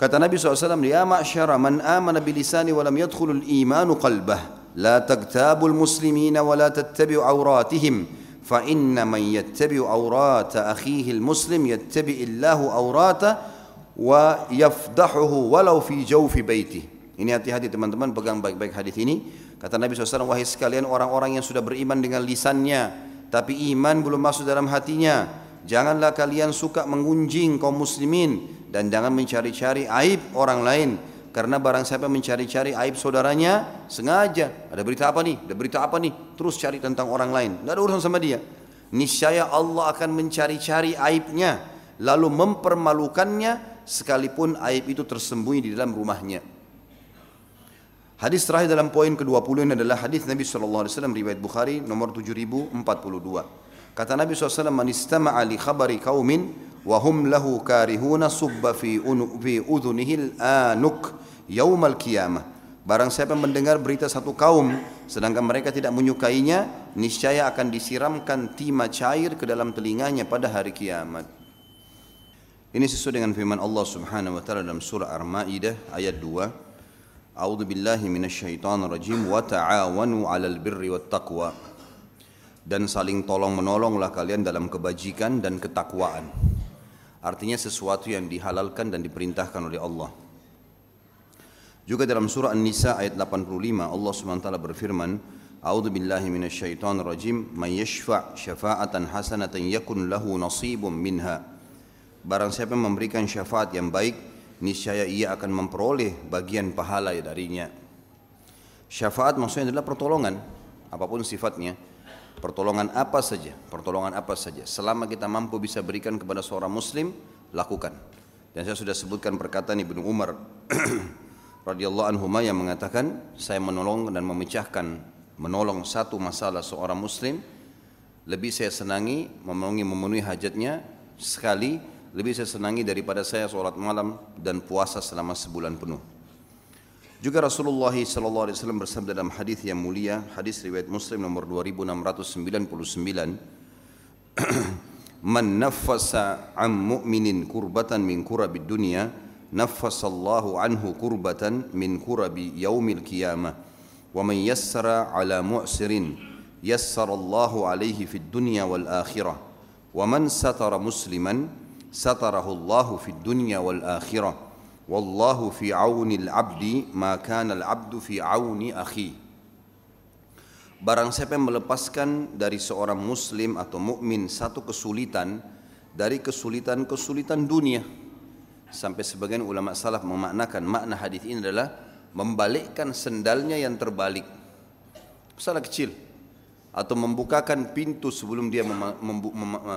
Kata Nabi SAW, Ya ma'asyara man amana bilisani walam yadkhulul imanu qalbah. La tagtabul muslimina wa la tattabi'u awratihim. Inna man yattabi'u awrata akhihi muslim yattabi'illahu awrata wa yafdahuhu walau fi jawfi baitih. Ini hati-hati teman-teman pegang baik-baik hadis ini. Kata Nabi SAW, wahai sekalian orang-orang yang sudah beriman dengan lisannya, tapi iman belum masuk dalam hatinya. Janganlah kalian suka mengunjing kaum muslimin dan jangan mencari-cari aib orang lain karena barang siapa mencari-cari aib saudaranya sengaja ada berita apa nih ada berita apa nih terus cari tentang orang lain tidak ada urusan sama dia niscaya Allah akan mencari-cari aibnya lalu mempermalukannya sekalipun aib itu tersembunyi di dalam rumahnya Hadis terakhir dalam poin ke-20 ini adalah hadis Nabi SAW riwayat Bukhari nomor 7042. Kata Nabi SAW, "Man istama'a li khabari qaumin وهم له كارهون صب في في أذنه الآنك yaumal qiyamah. Barang siapa mendengar berita satu kaum sedangkan mereka tidak menyukainya, niscaya akan disiramkan timah cair ke dalam telinganya pada hari kiamat. Ini sesuai dengan firman Allah Subhanahu wa taala dalam surah Ar-Maidah ayat 2. A'udzu billahi minasyaitonir rajim wa ta'awanu 'alal birri wat taqwa. Dan saling tolong menolonglah kalian dalam kebajikan dan ketakwaan. Artinya sesuatu yang dihalalkan dan diperintahkan oleh Allah. Juga dalam surah An-Nisa ayat 85 Allah SWT berfirman, A'udzu billahi minasyaitonir rajim, "May yashfa' syafa'atan hasanatan yakun lahu nasibun minha." Barang siapa yang memberikan syafaat yang baik, niscaya ia akan memperoleh bagian pahala darinya. Syafaat maksudnya adalah pertolongan, apa pun sifatnya. Pertolongan apa saja, pertolongan apa saja. Selama kita mampu bisa berikan kepada seorang muslim, lakukan. Dan saya sudah sebutkan perkataan Ibnu Umar radhiyallahu anhu yang mengatakan, saya menolong dan memecahkan menolong satu masalah seorang muslim lebih saya senangi memenuhi memenuhi hajatnya sekali lebih saya senangi daripada saya sholat malam dan puasa selama sebulan penuh. Juga Rasulullah sallallahu alaihi wasallam bersabda dalam hadis yang mulia, hadis riwayat Muslim nomor 2699, "Man naffasa 'an mu'minin kurbatan min kurabid dunya, naffasallahu anhu kurbatan min kurabi yaumil qiyamah. Wa man yassara 'ala mu'sirin, yassarallahu alaihi fid dunya wal akhirah. Wa man satara musliman, satarahu Allahu fid dunya wal akhirah." Wallahu fi auni al-abdi ma kana al-abdu fi auni akhi. Barang siapa yang melepaskan dari seorang muslim atau mukmin satu kesulitan dari kesulitan-kesulitan dunia sampai sebagian ulama salaf memaknakan makna hadis ini adalah membalikkan sendalnya yang terbalik. Masalah kecil atau membukakan pintu sebelum dia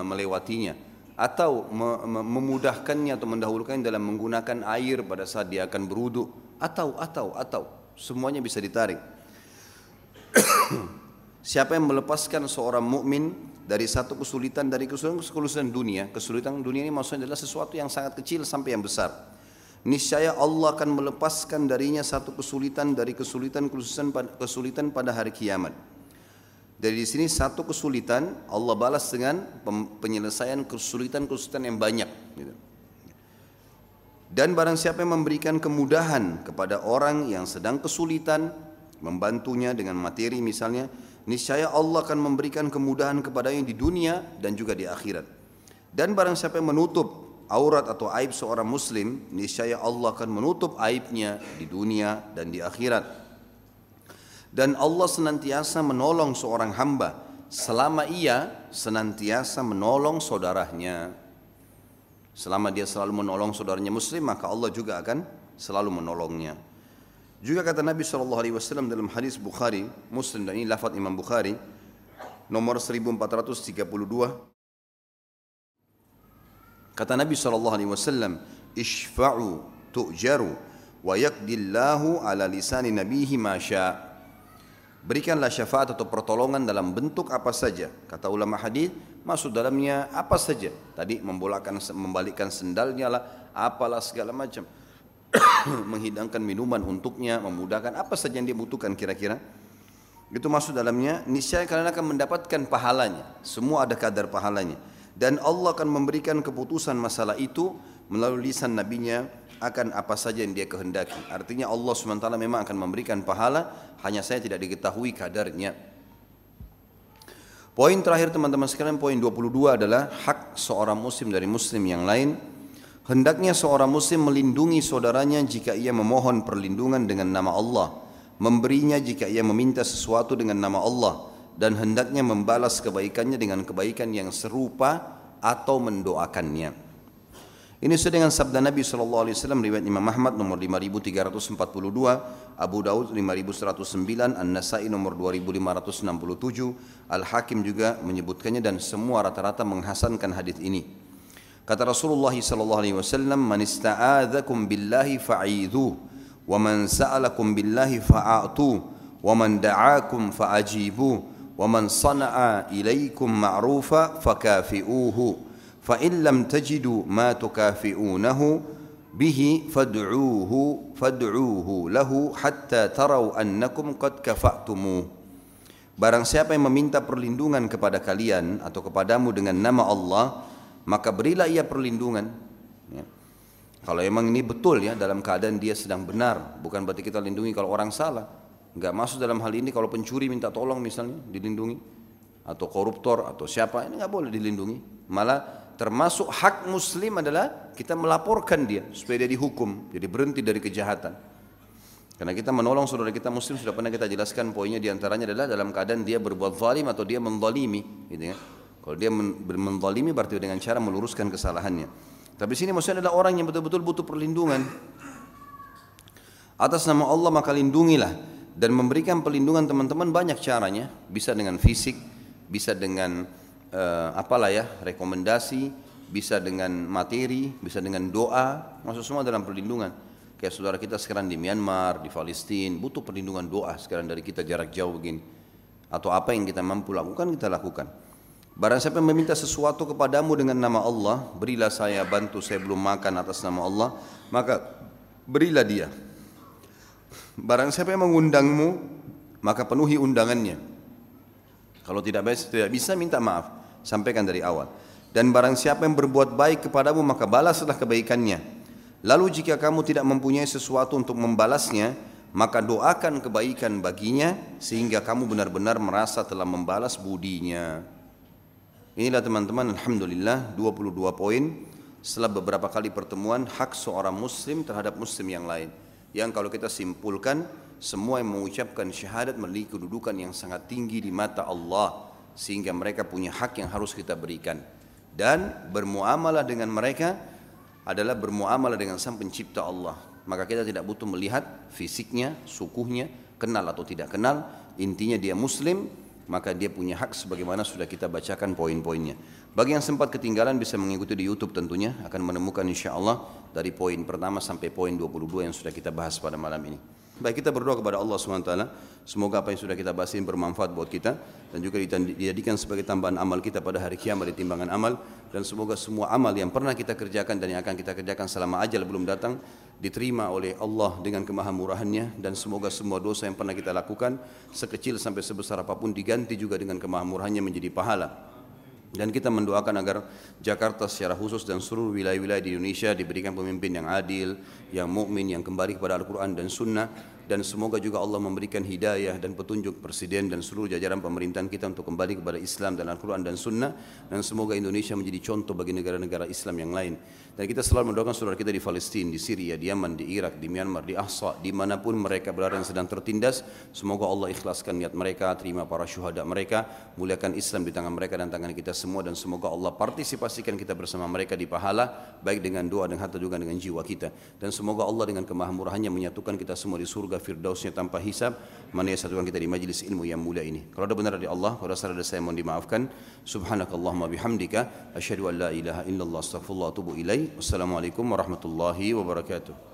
melewatinya atau memudahkannya atau mendahulukannya dalam menggunakan air pada saat dia akan beruduk atau atau atau semuanya bisa ditarik. Siapa yang melepaskan seorang mukmin dari satu kesulitan dari kesulitan kesulitan dunia, kesulitan dunia ini maksudnya adalah sesuatu yang sangat kecil sampai yang besar. Niscaya Allah akan melepaskan darinya satu kesulitan dari kesulitan kesulitan kesulitan pada hari kiamat. Dari sini satu kesulitan Allah balas dengan penyelesaian kesulitan-kesulitan yang banyak. Gitu. Dan barang siapa yang memberikan kemudahan kepada orang yang sedang kesulitan, membantunya dengan materi misalnya, niscaya Allah akan memberikan kemudahan kepadanya di dunia dan juga di akhirat. Dan barang siapa yang menutup aurat atau aib seorang muslim, niscaya Allah akan menutup aibnya di dunia dan di akhirat dan Allah senantiasa menolong seorang hamba selama ia senantiasa menolong saudaranya. Selama dia selalu menolong saudaranya muslim maka Allah juga akan selalu menolongnya. Juga kata Nabi SAW dalam hadis Bukhari, Muslim dan ini lafaz Imam Bukhari nomor 1432 kata Nabi SAW ishfa'u tu'jaru wa yakdillahu ala lisani nabihi ma sya' Berikanlah syafaat atau pertolongan dalam bentuk apa saja. Kata ulama hadis, masuk dalamnya apa saja. Tadi membolakan membalikkan sendalnya lah, apalah segala macam. Menghidangkan minuman untuknya, memudahkan apa saja yang dia butuhkan kira-kira. Itu masuk dalamnya, niscaya kalian akan mendapatkan pahalanya. Semua ada kadar pahalanya. Dan Allah akan memberikan keputusan masalah itu melalui lisan nabinya akan apa saja yang dia kehendaki. Artinya Allah SWT memang akan memberikan pahala, hanya saya tidak diketahui kadarnya. Poin terakhir teman-teman sekalian, poin 22 adalah hak seorang muslim dari muslim yang lain. Hendaknya seorang muslim melindungi saudaranya jika ia memohon perlindungan dengan nama Allah. Memberinya jika ia meminta sesuatu dengan nama Allah. Dan hendaknya membalas kebaikannya dengan kebaikan yang serupa atau mendoakannya. Ini sesuai dengan sabda Nabi sallallahu alaihi wasallam riwayat Imam Ahmad nomor 5342, Abu Daud 5109, An-Nasa'i nomor 2567, Al-Hakim juga menyebutkannya dan semua rata-rata menghasankan hadis ini. Kata Rasulullah sallallahu alaihi wasallam, "Man ista'adzakum billahi fa'idhu, wa man sa'alakum billahi fa'atu, wa man da'akum fa'ajibu, wa man sana'a ilaikum ma'rufa fakafi'uhu, fa in lam tajidu ma tukafi'unahu bihi fad'uuhu fad'uuhu lahu hatta annakum qad. Barang siapa yang meminta perlindungan kepada kalian atau kepadamu dengan nama Allah, maka berilah ia perlindungan. Ya. Kalau memang ini betul ya dalam keadaan dia sedang benar, bukan berarti kita lindungi kalau orang salah. Enggak masuk dalam hal ini kalau pencuri minta tolong misalnya dilindungi atau koruptor atau siapa ini enggak boleh dilindungi. Malah termasuk hak muslim adalah kita melaporkan dia supaya dia dihukum, jadi berhenti dari kejahatan. Karena kita menolong saudara kita muslim sudah pernah kita jelaskan poinnya di antaranya adalah dalam keadaan dia berbuat zalim atau dia mendalimi, gitu ya. Kalau dia mendalimi berarti dengan cara meluruskan kesalahannya. Tapi sini maksudnya adalah orang yang betul-betul butuh perlindungan. Atas nama Allah maka lindungilah dan memberikan perlindungan teman-teman banyak caranya. Bisa dengan fisik, bisa dengan uh, apalah ya rekomendasi, bisa dengan materi, bisa dengan doa, masuk semua dalam perlindungan. Kayak saudara kita sekarang di Myanmar, di Palestina, butuh perlindungan doa sekarang dari kita jarak jauh begini. Atau apa yang kita mampu lakukan, kita lakukan. Barang siapa yang meminta sesuatu kepadamu dengan nama Allah, berilah saya, bantu saya belum makan atas nama Allah, maka berilah dia. Barang siapa yang mengundangmu, maka penuhi undangannya. Kalau tidak bisa, tidak bisa minta maaf. Sampaikan dari awal. Dan barang siapa yang berbuat baik kepadamu maka balaslah kebaikannya. Lalu jika kamu tidak mempunyai sesuatu untuk membalasnya, maka doakan kebaikan baginya sehingga kamu benar-benar merasa telah membalas budinya. Inilah teman-teman Alhamdulillah 22 poin setelah beberapa kali pertemuan hak seorang muslim terhadap muslim yang lain. Yang kalau kita simpulkan semua yang mengucapkan syahadat memiliki kedudukan yang sangat tinggi di mata Allah sehingga mereka punya hak yang harus kita berikan. Dan bermuamalah dengan mereka adalah bermuamalah dengan sang pencipta Allah. Maka kita tidak butuh melihat fisiknya, sukunya, kenal atau tidak kenal. Intinya dia muslim maka dia punya hak sebagaimana sudah kita bacakan poin-poinnya. Bagi yang sempat ketinggalan bisa mengikuti di YouTube tentunya. Akan menemukan insya Allah dari poin pertama sampai poin 22 yang sudah kita bahas pada malam ini Baik kita berdoa kepada Allah SWT Semoga apa yang sudah kita bahas ini bermanfaat buat kita Dan juga dijadikan sebagai tambahan amal kita pada hari kiamat di timbangan amal. Dan semoga semua amal yang pernah kita kerjakan dan yang akan kita kerjakan selama ajal belum datang Diterima oleh Allah dengan kemahamurahannya. Dan semoga semua dosa yang pernah kita lakukan Sekecil sampai sebesar apa pun diganti juga dengan kemahamurahannya menjadi pahala. Dan kita mendoakan agar Jakarta secara khusus dan seluruh wilayah-wilayah di Indonesia diberikan pemimpin yang adil, yang mukmin, yang kembali kepada Al-Quran dan Sunnah. Dan semoga juga Allah memberikan hidayah dan petunjuk presiden dan seluruh jajaran pemerintahan kita untuk kembali kepada Islam dan Al-Quran dan Sunnah. Dan semoga Indonesia menjadi contoh bagi negara-negara Islam yang lain. Dan kita selalu mendoakan saudara kita di Palestina, di Syria, di Yaman, di Irak, di Myanmar, di Ahsa, di mana pun mereka berada yang sedang tertindas. Semoga Allah ikhlaskan niat mereka, terima para syuhada mereka muliakan Islam di tangan mereka dan tangan kita semua. Dan semoga Allah partisipasikan kita bersama mereka di pahala baik dengan doa dan harta juga dengan jiwa kita. Dan semoga Allah dengan kemahamurahannya menyatukan kita semua di surga firdausnya tanpa hisab. Mana yang satukan kita di majlis ilmu yang mulia ini. Kalau ada benar dari Allah kalau salah dari saya mohon dimaafkan. Subhanakallahumma bihamdika asyhadu an la ilaha illallah astaghfirullah wa atubu ilaih. Wassalamualaikum warahmatullahi wabarakatuh